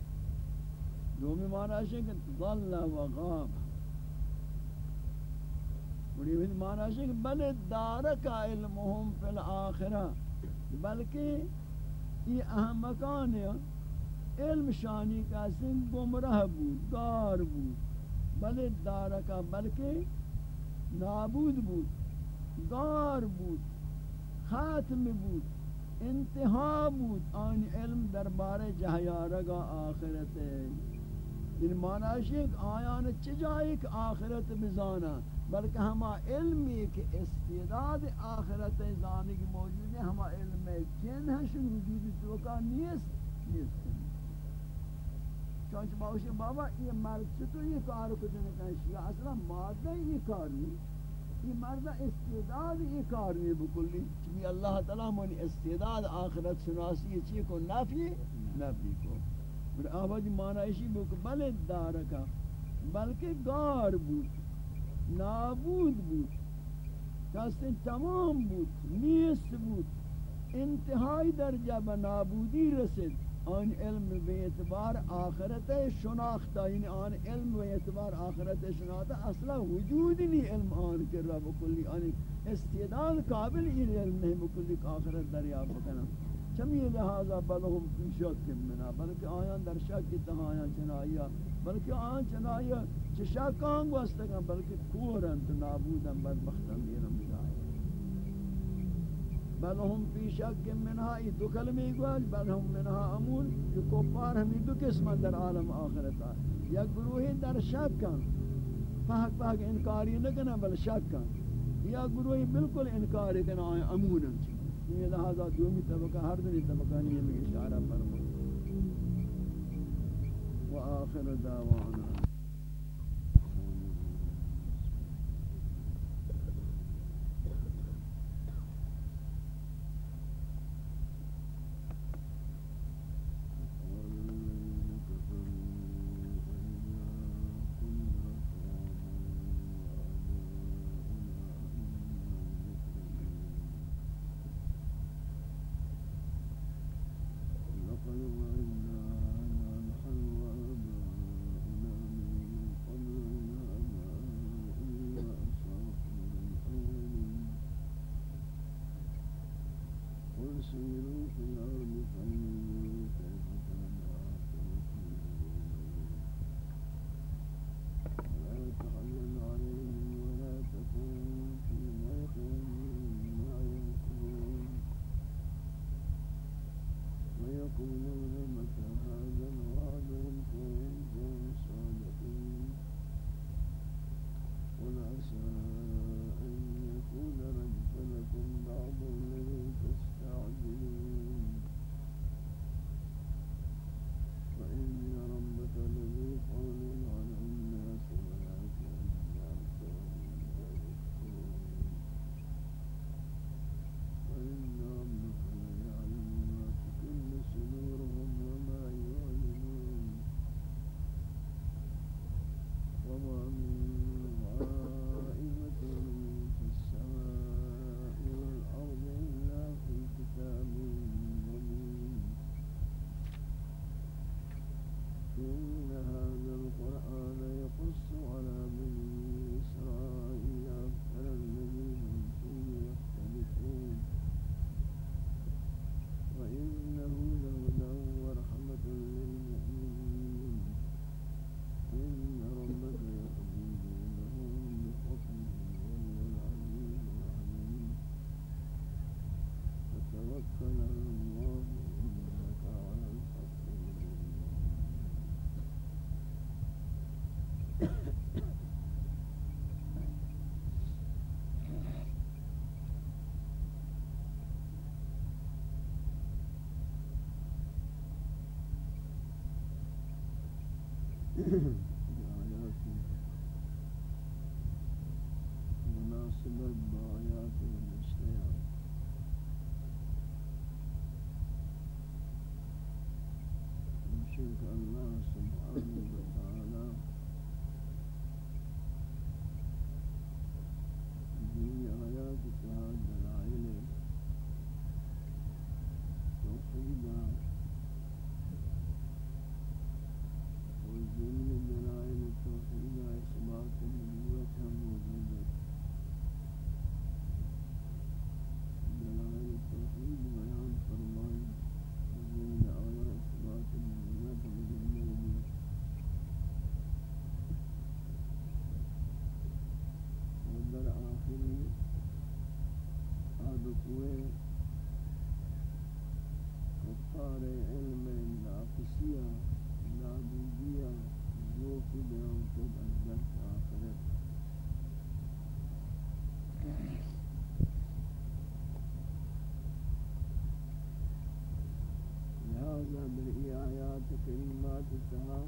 دومی معنی ہے کہ ضل و غاب. اور یہ معنی ہے کہ بل دارک علمهم فی الاخرہ، بلکہ یہ اہم مکان ہے، علم شانی کا سن گمراہ بود، دار بود، بل دارکا بلکہ نابود بود، دار بود ختم بود، انتہا بود آن علم دربار جہیارگا آخرت۔ ہے ان معنی ہے کہ آیان چجائے آخرت بزانا۔ بلکہ ہما علمی کہ استعداد آخرت زانی کی موجود ہے، ہما علم جن ہے شن وجود توکا نیست نیست چونچہ باوشی بابا، یہ مرد چطور یہ کار کتنے کنشی اصلا مادہ یہ کار نہیں۔ یہ مرد استعداد یہ کار نہیں بکلی چمی اللہ تعالیٰ منی استعداد آخرت شناسی یہ چیئے کو نفی نفی کو۔ اور آبادی معنی اسی بک بلد دارکا، بلکہ گار بود۔ نابود بود. کسی تمام بود، نیست بود. انتہائی درجہ بنابودی رسد آن علم بے اعتبار آخرت شناختہ یعنی آن علم بے اعتبار آخرت شناختہ اصلا وجود نہیں علم آن کر رہا بکلی آن استعداد قابل یہ علم نہیں بکلی آخرت دریاب بکنا چمی لہذا بلہم فی شک منا، بلکہ آیان در شک تہا آیان چنائیا بلکہ آیان چنائیا چه شکان گوستگن بلکہ کورن تو نابودن، بدبختن دیرم جائے بل ہم فی شک منها ای دو کلمہ گوش بل ہم منها امون کہ کفار ہمیں دو قسم در عالم آخرتا یک گروہی در شک کن. پاک پاک انکاری نکنا بل شک کن. یا گروہی بالکل انکاری کنا آئیں امونن چی؟ یہ لہذا دومی طبقہ ہر دنی طبقہ نہیں میں اشارہ فرمائے وآخر دعوانا۔ Hmm. تکریمات تمام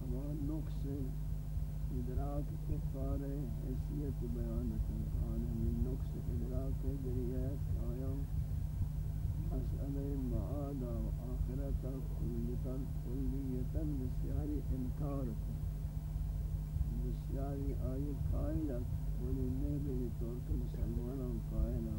ہمان نقص ادراک کفار حیثیت بیان قرآن ہمیں نقص ادراک ذریعہ آیا مسئلہ معاد و آخرت کلیتا کلیتا بسیاری انکار کو بسیاری آئی قائلت ولی نیبی طور کے مسلمانوں قائلہ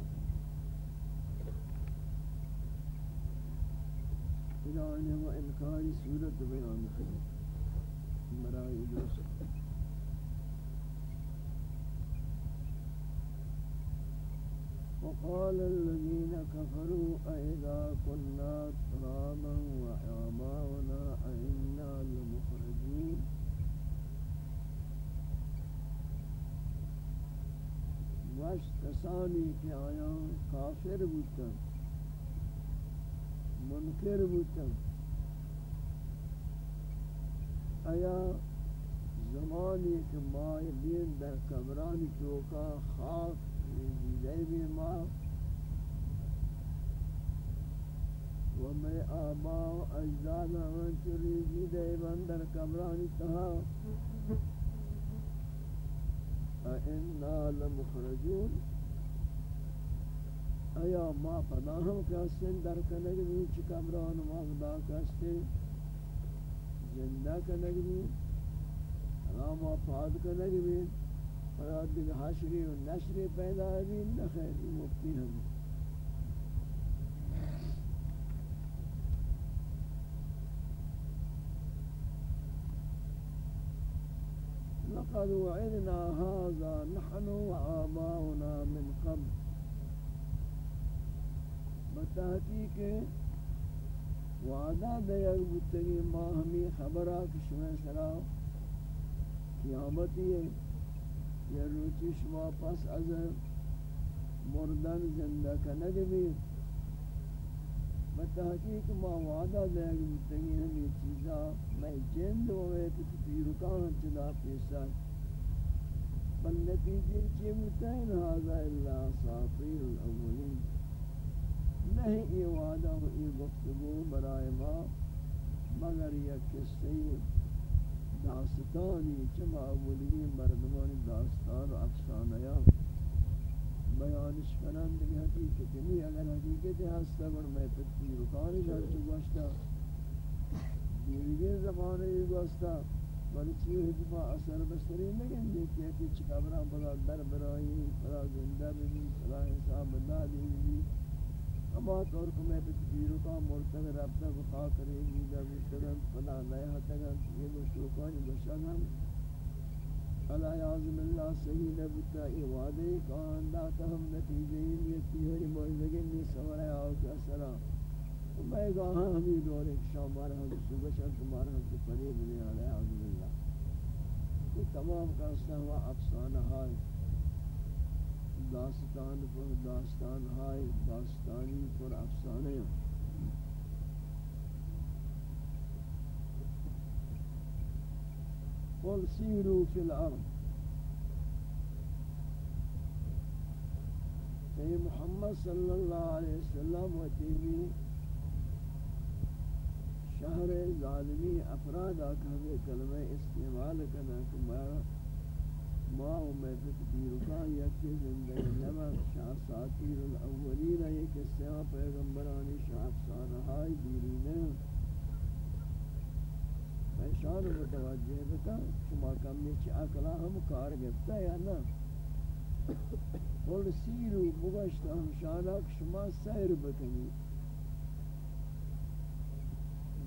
الانه و انکار صورت بیان کرے مرائے دوست وقال الذين كفروا اذا كنا ترابا وعظاما انا لمخرجون واش تسالني كي انا كافر بوتا منکر بودن آیا زمانی که ما بین در کبرانی توکا خاک دیده بی ما و می آبا و اجداد همان که ریزی دیبن در کبرانی تها. اینا لمخرجون. ایا ما پداہم کہستیں در کنگنی چکمران ما خدا کہستیں زندہ کنگنی انا ما پاد کنگنی اور دیگر حشری و نشری پیدا بھی نخیر مفتی ہمیں لقد وعدنا هذا نحن وآباؤنا من قبل بتحقیق وعدہ دیر بتگی ما ہمیں خبرہ کشمہ سرا قیامتی ہے، یا روچی شما پس از مردن زندہ کنگ بھی بتحقیق ما وعدہ دیر بتگی ہمیں چیزا، میں جند ہوئے کتی رکان چلا پیسا بل نتیجے چیمتا ہے هذا اللہ ساطیر الاولین۔ نہیں، یہ وعدہ و یہ گفتگو برائے ما، مگر یک قصے داستانی چما اولی مردمان داستان و افسانیا بیانش کنند کہ حقیقت نہیں اگر حقیقت ہستا گر میں تکتی رکانی جل چو گوشتا دیرگی زمانے یہ گوشتا ولی چیو حجبہ اثر بسری نگن دیکھتے کہ چکابران بلا در برائی بلا زندہ بھی بلا حساب بنا دی اما طور کو میں بتبیرو کا مرتب رابطہ بخا کرے گی جب اشتغل فلا نیا تگن یہ مشروکانی بشنم فلا یعظم اللہ صحیح نبتا ای وعدے کان داتا ہم نتیجے یہ تیہری موزگی میں سورہ آؤ کے اثرہ میں گاہاں ہمیں دور ایک شام مارا، ہم صبح شب تمہارا ہم سے قریب نہیں آ عظم اللہ۔ یہ تمام کا ہوا افسانہ ہے داستان پر داستان ہائے، داستانی پر افسانے قل سیرو فی الارض۔ اے محمد صلی اللہ علیہ وسلم و تیوی شہر ظالمی افراد آکھا کلمہ استعمال کرنا کہ ما و میں تکبیر کا یکی زندگی نمک شاہ ساتیر الاولین ایک سیاہ پیغمبرانی شاہ افسانہائی دیرینہ پیشان متوجہ بکا شما کمی چی اکلا ہم کار گفتا یا نا قل سیرو بگشتا ہم شانک شما سیر بکنی.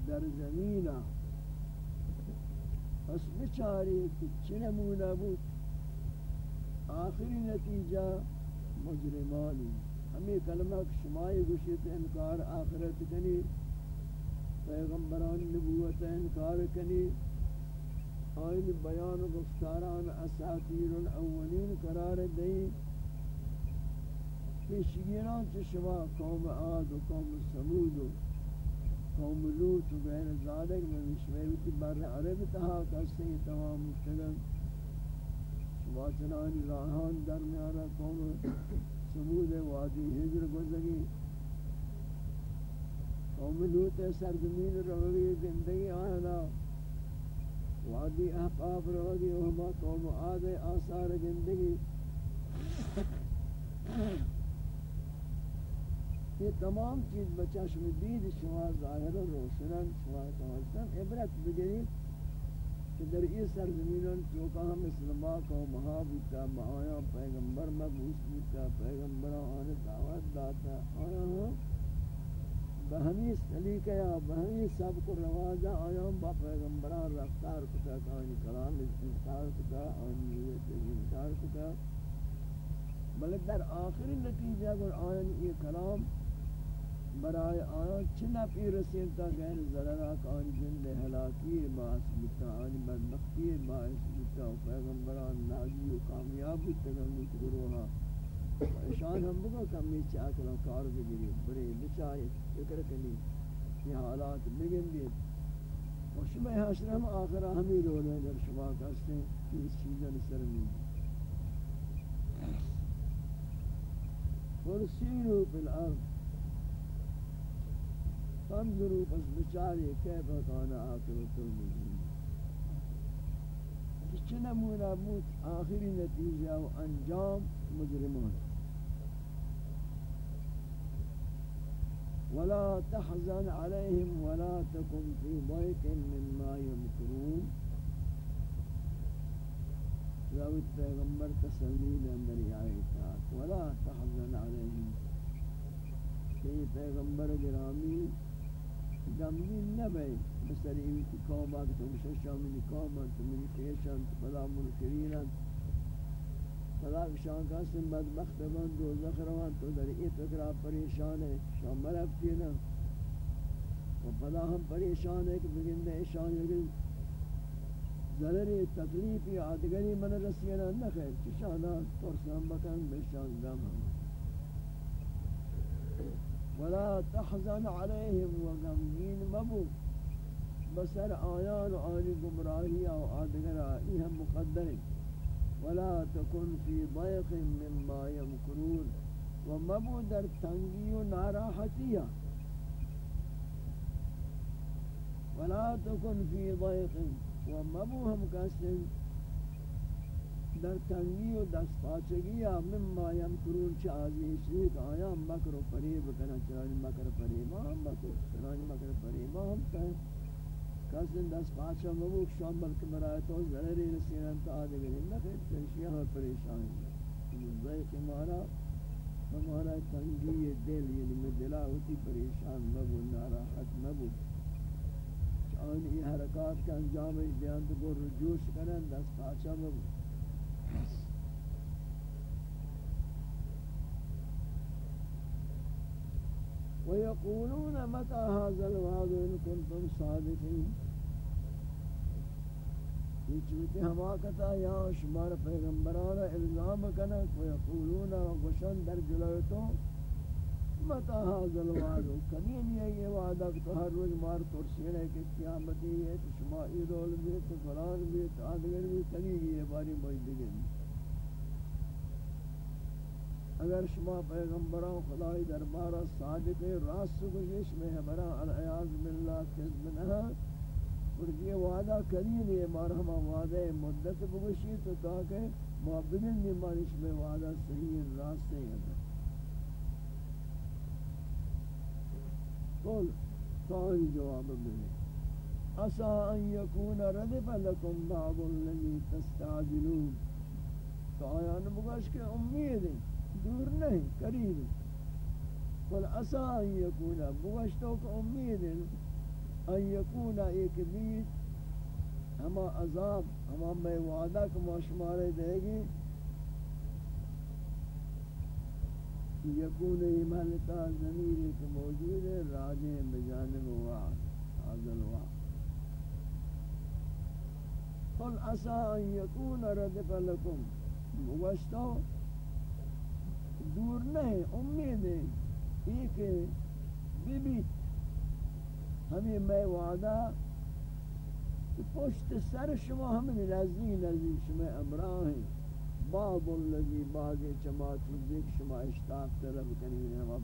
در زمینہ پس بچاری کچھ نمونہ بود؟ آخری نتیجہ مجرمانی۔ ہمیں کلمہ شمائی گوشت انکار آخرت کنی، پیغمبران نبوت انکار کنی۔ آئین بیان گفتاران اساتیر الاولین قرار دئی پیشگیران چھ شما؟ قوم آد و قوم سمود و قوم لوت و غیر ذالک میں مشویتی بر عرب تہا کسی تمام مشتگل واچنانی راہان درمیانا قوم سمود وادی ہجر گزگی قوم لوت سرزمین روی زندگی آنا وادی احقاف روی وہما قوم آد آثار زندگی. یہ تمام چیز بچشم دید شما ظاہر و روشنن شما توجہ عبرت بگرید کہ در یہ سرزمینان چوکا ہم اسلامہ کو مہا بوتا مہایا پیغمبر مبعوث بوتا پیغمبر آن دعوت داتا، آیا ہم بہمی سلیقہ یا بہمی سب کو روازہ آیا ہم با پیغمبران رفتار کتا کانی کلام انکار کتا آنی نیت انکار کتا؟ بلکہ در آخری نتیجہ گر آئین یہ کلام برای آن چنا پی رسین تا غیر ضررہ کان جن ہلاکی باعث بتا آن بدبختی باعث بتا پیغمبران ناجی و کامیاب تگنگت گروہا اشان ہم بگو کمی چاکلا کار بگیری بڑے بچائی فکر کنی یہ حالات بگن دید و شما حشر ہم آخرہ ہمیں رول ہے در شما کہتے ہیں کہ اس چیزیں سرمی فرسیرو فی الارض. فانظروا پس بچاری کیف کان عاقبت المجرمین چه نمونه بود؟ آخری نتیجه و انجام مجرمان۔ ولا تحزن عليهم ولا تكن في ضيق مما يمكرون راوت پیغمبر تسلی اندر آیت ولا تحزن عليهم کہ پیغمبر گرامی۔ غمگین نبے بسر ایوی قوم آگے تو مششا منی قوم تو منی پیشن تو پدا منکرین پدا شان کا بدبخت بند دو زخروان تو در ای فکرہ پریشان ہے شان مرب تینا و پدا ہم پریشان ہے کہ بگندے شان یکی ضرری تکلیفی آدگری من رسینا نخیر چشانا ترسان بکن بشان گم ہم ولا تحزن عليهم وغمين مبو. بسر آيان و آنی گمراهی و مقدر. ولا تكن في ضيق مما يمكرون ومبو در تنجي و ولا تكن في ضيق ومبو هم کسن در تنگی و دست پاچگی یا مما یمکرون چه آزیشی که آیا مکر و فریب کنا چرانی مکر فریب هم مکر چرانی مکر فریب هم کن. کسی دست پاچا مبوک شام بلکہ برای تو ضرری رسینا تا آدگری نخیر تنشی ہم پریشان ضیق مارا ہمارا تنگی دل یعنی میں دلا ہوتی پریشان مبو ناراحت مبو آن ای حرکات کا انجام بیان تو گو رجوش کرن دست پاچا مبو ويقولون متى هذا الوعد إن كنتم صادقين؟ یہ چوتی ہما کتا یا شمار پیغمبرانا الزام کنک ویقولون وگوشن در جلوتو متا حاضر وعدو کنین یہ یہ وعدہ کہ ہر روز مار ترسین ہے کہ قیامتی ہے، تو شما ای رول بھی تو قرآن بھی تو آدگر بھی کنین یہ باری موجود دیگر اگر شما پیغمبران، خدای دربارہ صادق راست گوشش میں ہمارا العیاذ باللہ، کذب نہ اور یہ وعدہ کریم ہے مار ہم وعدہ مدت بگوشی تو تاکہ ما بگن نہیں میں وعدہ صحیح، راست ہے۔ قول ثاني جواب منه عسى أن يكون ردف لكم بعض الذي تستعجلون. تو آیا نبغاش کہ امید ہے دور نہیں قریب. قل عسى ان یکون يكون بوشتو کہ امید ان يكون ایک بیت ہما عذاب ہما میں وعدہ کو مشمارے دے گی. یکون ایمالتا زمیر ایک موجود ہے راجع بجانب وعد حاضر وعد قل عسى ان يكون ردف لكم بوشتو دور نہیں امید ہے یہ کہ ہمیں میں وعدہ پشت سر شما ہمیں نزدیک نزدیک شما امراہ ہیں بعض الذی بعض چما چیزیں شما اشتاق طلب کنین ہم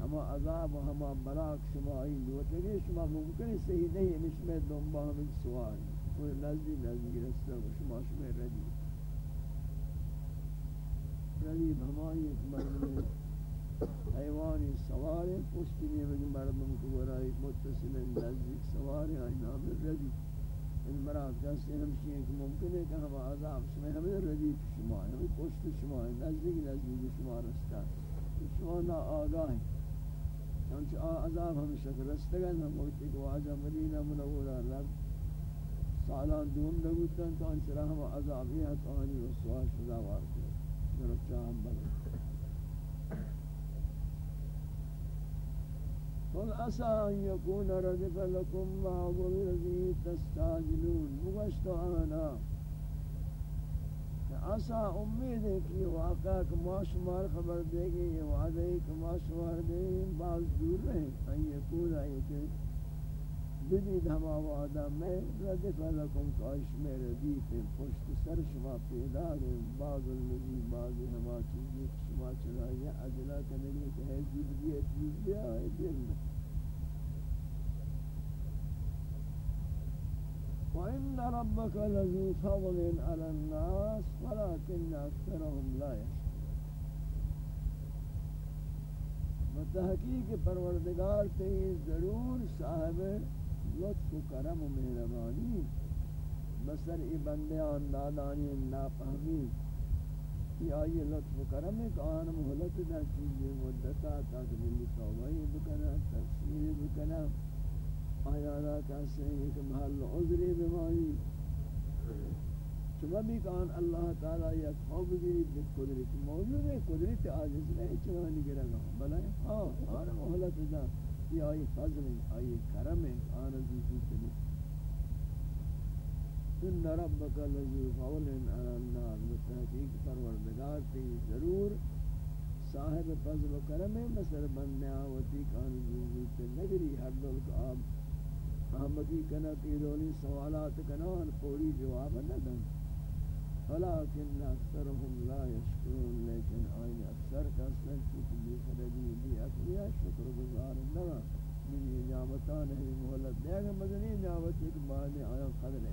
ہما عذاب و ہما براک شما آئی لوٹے گے شما ممکن صحیح نہیں ہے اس میں دنبا ہمیں سوال کوئی نزدیک نزدیک رسل شما شما ردی قریب ہماری ایک مرد حیوانی سوار پشتی میں بھی مردم کو برائی متصل نزدیک سوار آئی نام ردی ان مراد کسی ہمشی ہے کہ ممکن ہے کہ ہم عذاب شما ہمیں ردی شما ہمیں پشت شما نزدیک نزدیک شما رستا شما نا آگاہ چونچہ عذاب ہمیں شکر رستگن ہم وقتی کو آجا مدینہ منورہ رب سالان دوم لگوتن تو انچرا ہم عذابی ہے تو آنی رسوا شدہ وارد قل عسى أن يكون ردف لكم بعض الذي تستعجلون. مغشت آنا. عسى امید ہے کہ واقعہ کما شمار خبر دے گی یہ وعدہ کما شمار دے بعض دور رہیں. ان یکون ہے کہ بدید ہما وعدہ میں ردف لکم کاش میں ردیف پشت سر شما پیدا ہے بعض اللذی بعض ہما چیزی شما چلائی عجلہ کنگی کہ ہے جیب دیئے چیز دیا ہے دل وإن ربك لذو فضل على الناس ولكن أكثرهم لا يشكرون تحقیق پروردگار تے ضرور صاحب لطف و کرم و مہربانی بسر ای بندیان دادانی ناپہمی یہ آئی لطف و کرم ایک آن محلت دا چیزی مدتا تاکہ ملی توبہی بکنا تفسیر بکنا، آیانا کہتے ہیں کہ محل عذری بمائی چما بھی کان اللہ تعالی یک خوب گری بھی قدرت موجود ہے، قدرت عاجز نہیں چمانی گرا گا بلے ہاں آن محلت دا یہ آئی فضل ہے آئی کرم ہے آن عزیزی تلی ان ربک لذو فول علی النار۔ متحقیق پروردگار تی ضرور صاحب فضل و کرم ہے، مثل بندے آوتی کان عزیزی تلی نگری۔ ہر دل کو آپ احمدی کنا تیرونی سوالات کنا پوری جواب نہ دن۔ ولكن اکثرهم لا يشكرون لیکن آئین اکثر کسن چیز بھی خردی بھی اکریا شکر گزار نہ من نعمتان ہے مہلت دے گا مدنی نعمت ایک بعد آیا قدر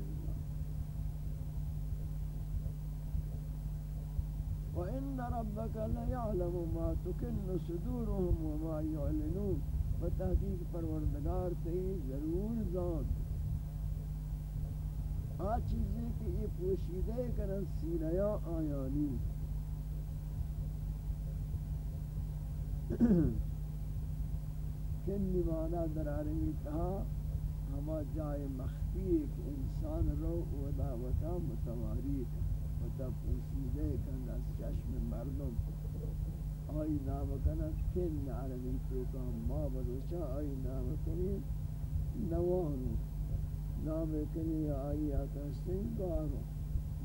وَإِنَّ رَبَّكَ لَيَعْلَمُ مَا تُكِنُّ صُدُورُهُمْ وَمَا يُعْلِنُونَ. بتحقیق پروردگار تے ضرور ذات. آ چیزیں کہ یہ پوشیدہ کرن سینیا آیانی۔ کنی مانا در آرمی تہا ہما جائے مخفی ایک انسان رو و دعوتا متواری مطلب وتا پوشیدہ کرن از چشم مردم۔ آئی نام کنن کن عربی تو کام ما بروچا آئی نام کنن نوانو۔ نام کنی یا آئی آتا سنگار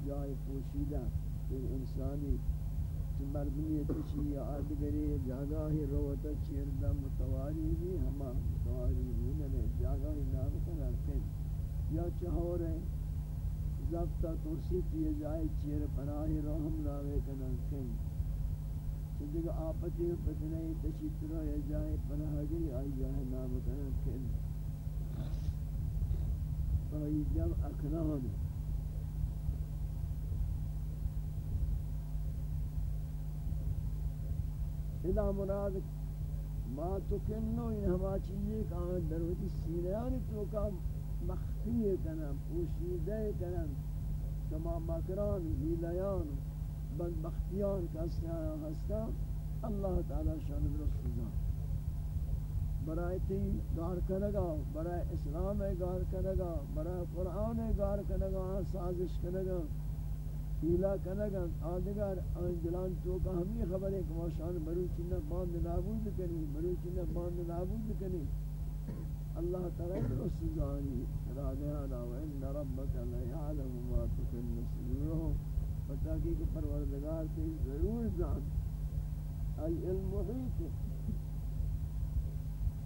جائے پوشیدہ پھر انسانی چھ مردمی تچی آدگری جاگاہی روتا چیردہ متواری بھی ہما متواری بھولنے جاگاہی نام کنا کن یا چہور ہے ضبطہ ترسی تیے جائے چیر پناہی رحم نامے کنا کن چھ دیگا آپتی پتنائی تچی ترہ جائے پناہ گری آئی جائے نام کنا کن آئی جمع اکنان ادا مراد ما تکنو یہ ہما چیزیں کہاں دروتی سینیانی تو کا مخفی کنن پوشیدہ کنن کما مکران ہیلیان بدبختیان کسی آیا ہستا اللہ تعالی شان درست جان برای تی گار کنگا برای اسلام گار کنگا برای قرآن گار کنگا سازش کنگا ہیلا کنگا آدگر آنجلان تو کا ہمی خبر ہے کہ موشان مروچی نہ باند نابود کنی مروچی نہ باند نابود کنی۔ اللہ تعالی درست زانی رادیانا وإن ربك ليعلم ما تكن صدورهم فتاکی کہ پروردگار تی ضرور زان العلم محیط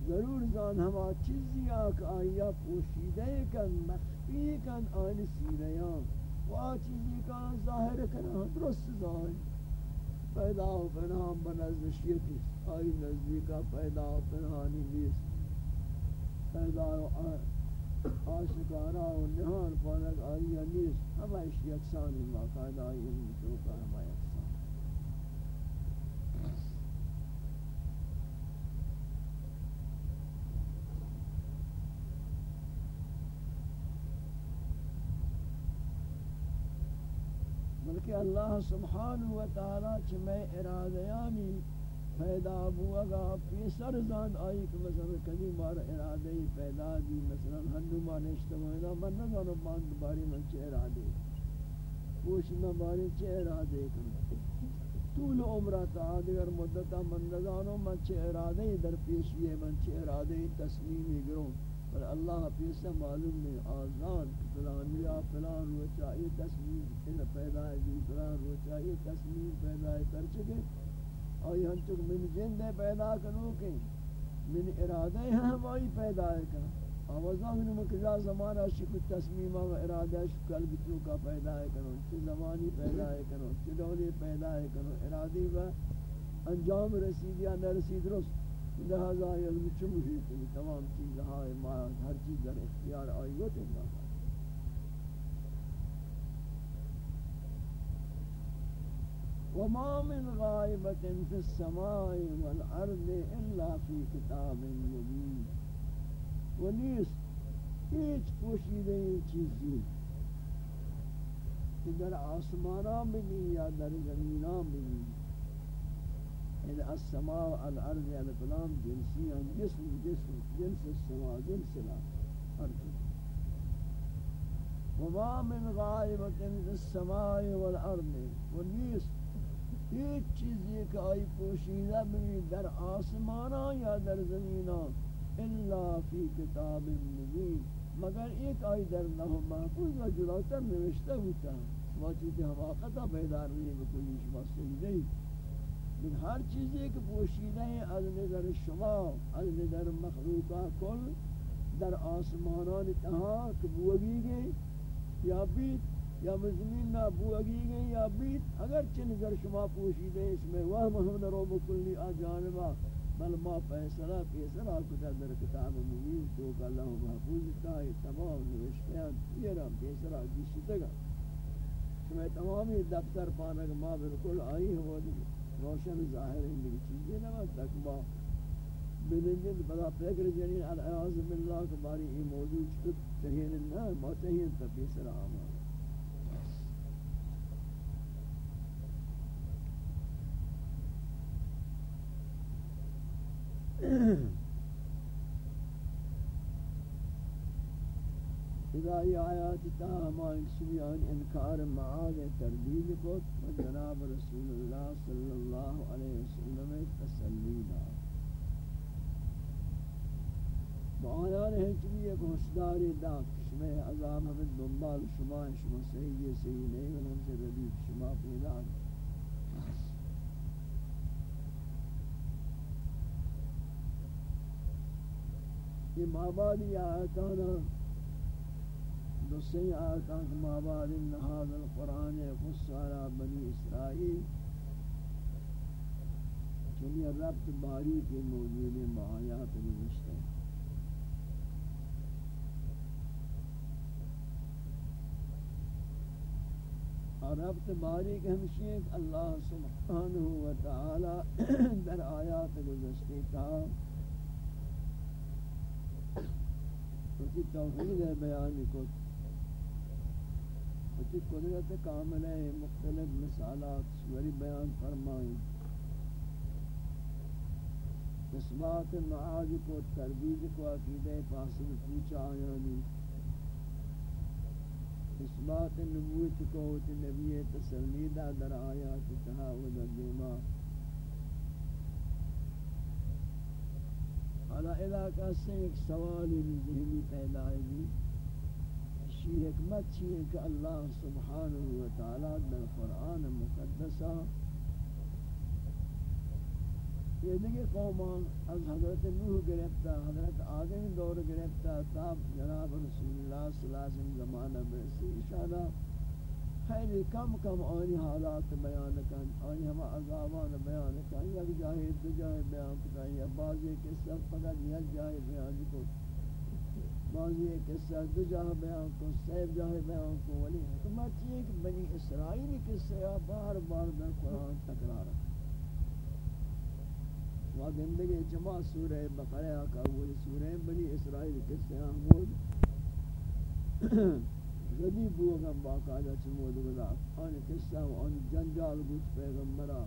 ضرور زان ہما چیزی آک آیا پوشیدہ کن، مخفی کن، آن سینیان و آ چیزی کن ظاہر کن درست ظاہر پیدا و پنہان بنزد شیطی آئی نزدیکا پیدا و پنہانی نیست. پیدا و آشکارا و نہان پانک آئی نیست. ہمیں اس یکسانی باقاعدہ آئی ان چوکا ہمیں بلکہ اللہ سبحانہ و تعالی چ میں ارادیانی پیدا بو اگا پیسر زان آئی کہ مثلا کبھی مار ارادے پیدا دی، مثلا ہنو ما نشتمانا من نہ جانو باند باری من چ ارادے پوش نہ باری چ ارادے کرو طول عمرہ تا، دیگر مدتا من نہ جانو من چ ارادے در پیش یہ، من چ ارادے تسلیمی گروں پر اللہ پیسا معلوم میں آزان فلان یا فلان روچا یہ تصمیم ان پیدا ہے جی فلان روچا یہ تصمیم پیدا ہے، کر چکے۔ اور ہم چک من جن دے پیدا کروں کہ من ارادہ ہے، ہم آئی پیدا ہے کر آوازان من مکزا زمانہ شکل تصمیم و ارادہ شکل بتو کا پیدا ہے کروں چھ زمانی پیدا ہے کروں چھ دولی پیدا ہے کروں ارادی و انجام رسید یا نرسید رست۔ لہذا یہ مجھے محیط ہے تمام چیز ہے ہر چیز در اختیار آئی وہ تو اللہ وما من غائبت فی السماء والارض الا فی کتاب مبین۔ و نیست، هیچ پوشیده چیزی که در آسمانا بگی یا در زمینا بگی یعنی یعنی ان یعنی السماء والارض الکلام جنسی ہیں جسم جسم جنس السماء جنس الارض وما من غائبة في السماء والارض ونيس ایک چیزی کہ آئی پوشیدہ بھی در آسمانا یا در زمینا الا فی کتاب مبین. مگر ایک آئی در لہو محفوظ و جلوتر نوشتہ ہوتا شما چیزی حواقتہ پیدا رہی بکلی شما سجدہی لیکن ہر چیزی کہ پوشیدہ ہے از نظر شما، از نظر مخلوقہ کل، در آسمانان تہا کبوگی گئی یا بیت، یا مزمین نہ بوگی گئی یا بیت، اگر چن نظر شما پوشیدے اس میں وہ محمد رو بکلی آ بل ما فیصلہ فیصلہ کتا در کتاب مبین، تو کہ اللہ محفوظ تا ہے تمام نوشتیان یہ رہا فیصلہ کسی گا شما تمامی دفتر پانک ما بالکل آئی ہوا دی روشن ظاہر ہیں دیکھ چیزیں نہ بس تک با بلنجن بلا پیگر جنین العیاض باللہ کہ باری یہ موضوع چھت تہین نہ ما تہین تا فیصلہ آمان اذا یہ آیات تا ہمائیں سبیان انکار معاد تردید کو و جناب رسول اللہ صلی اللہ علیہ وسلم تسلی دا بآیان ہے چلی ایک حسداری دا شما عذاب ہمیں دنبال شما شما صحیح صحیح نہیں ونہم سے ردیف شما پیدا یہ مابادی آیتانا دوسری آیتان کہ ماباد انہاد القرآن خص على بنی اسرائیل چنی ربط باری کے موجود معایات گزشتے اور ربط باری کے ہمشی اللہ سبحانہ وتعالی در آیات گزشتے تھا کی توحید بیان کو اسی قدرت کامل ہے مختلف مثالات سوری بیان فرمائیں۔ اثبات معاج کو تردید کو، عقیدہ فاصل پوچھا آیانی اثبات نبوت کو نبی تسلیدہ در آیات تحاول دیما۔ حالا علاقہ سے ایک سوال ذہنی پیدا ہے۔ شی حکمت چی ہے کہ اللہ سبحانہ و تعالی در قرآن مقدسہ یہ دیکھے قومان از حضرت نوح گرفتا حضرت آدم دور گرفتا تاب جناب رسول اللہ صلی اللہ علیہ وسلم زمانہ برسی اشارہ خیلی کم کم آنی حالات بیان کن، آنی ہما عذابان بیان کن، یک جاہی دو جاہی بیان کن، یا بعضی قصہ فقط یک جاہی بیان کن۔ بعضی قصہ، دو جاہ بیان کن، سیب جاہی بیان کن، ولی حکمت یہ کہ بنی اسرائیل قصہ بار بار در قرآن تکرار و زندگی جمع سورہ بقرہ کا وہ سورہ بنی اسرائیل قصہ حمود زدی بوغم باقاعدہ چمود گدا آن قصہ و آن جنجال بود پیغمبرا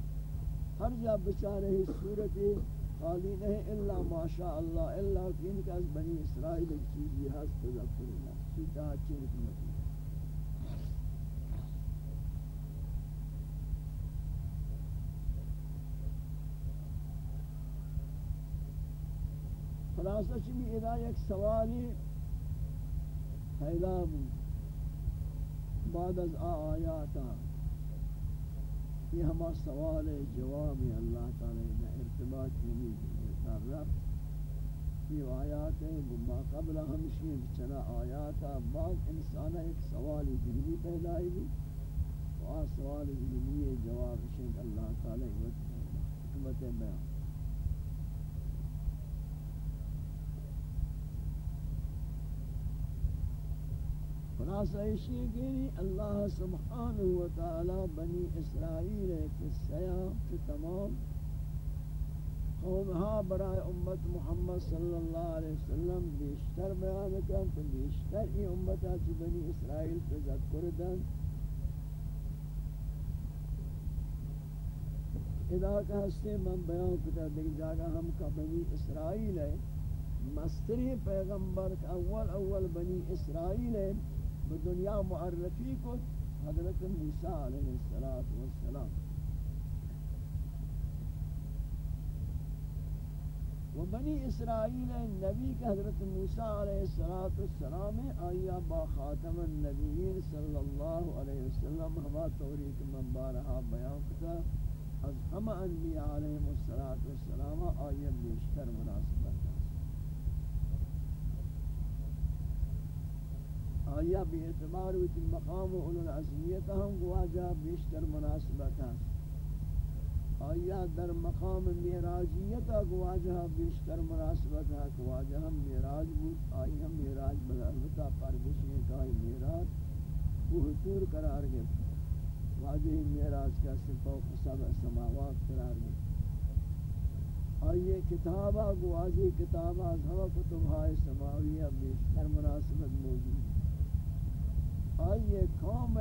ہر جا بچارے ہی صورتی خالی نہیں، الا ماشاء اللہ الا کین کہ از بنی اسرائیل ایک چیزی ہست تذکر اللہ سیتا چین کی مطلب خلاصہ چمی ادا ایک سوالی پیدا بود. بعد از آ آیاتا، یہ ہما سوال جواب اللہ تعالی نے ارتباط نہیں رب یہ آیات ہیں ما قبل ہمشی چنا آیاتا بعد انسان ایک سوال ذہنی پیدا ہوئی وہ سوال ذہنی جواب شین اللہ تعالی حکمت بیان۔ خلاصہ اشیاء گیری اللہ سبحانہ وتعالی بنی اسرائیل کے سیاہ کے تمام ہاں قومها برای امت محمد صلی اللہ علیہ وسلم بیشتر بیان کرن تو بیشتر ای امت چی بنی اسرائیل تذکر دن ادا کا ہستے من بیان کتا دیکھ جاگا ہم کا بنی اسرائیل ہے۔ مستری پیغمبر کا اول اول بنی اسرائیل ہے۔ بدنیا معرفی کو حضرت موسیٰ علیہ السلام۔ و بنی اسرائیل نبی کے حضرت موسیٰ علیہ السلام آیا با خاتم النبیین صلی اللہ علیہ وسلم، ہما توریت من بارہا بیان کتا، از ہم انبیاء علیہ السلام آیا بیشتر مناسبت آیا بھی اعتبار ہوتی مقام اولو العظمیت ہم گواجہ بیشتر مناسبت ہے آیا در مقام میراجیت گواجہ بیشتر مناسبت ہے گواجہ ہم میراج بود، آئی ہم میراج بلالبتا پرگشنے کا میراج وہ حطور قرار گئے۔ واجہ میراج کا سفوق سب سماوات قرار گئے۔ آئیے کتابہ گواجہ کتابہ ہوا کتبہ سماویہ بیشتر مناسبت موجود۔ آئیے قوم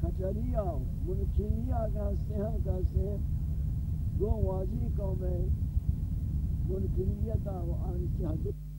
کچریا، منکریا کہتے ہیں کہتے ہیں۔ گو واجی قوم ہے منکریتا و آنچہ حدود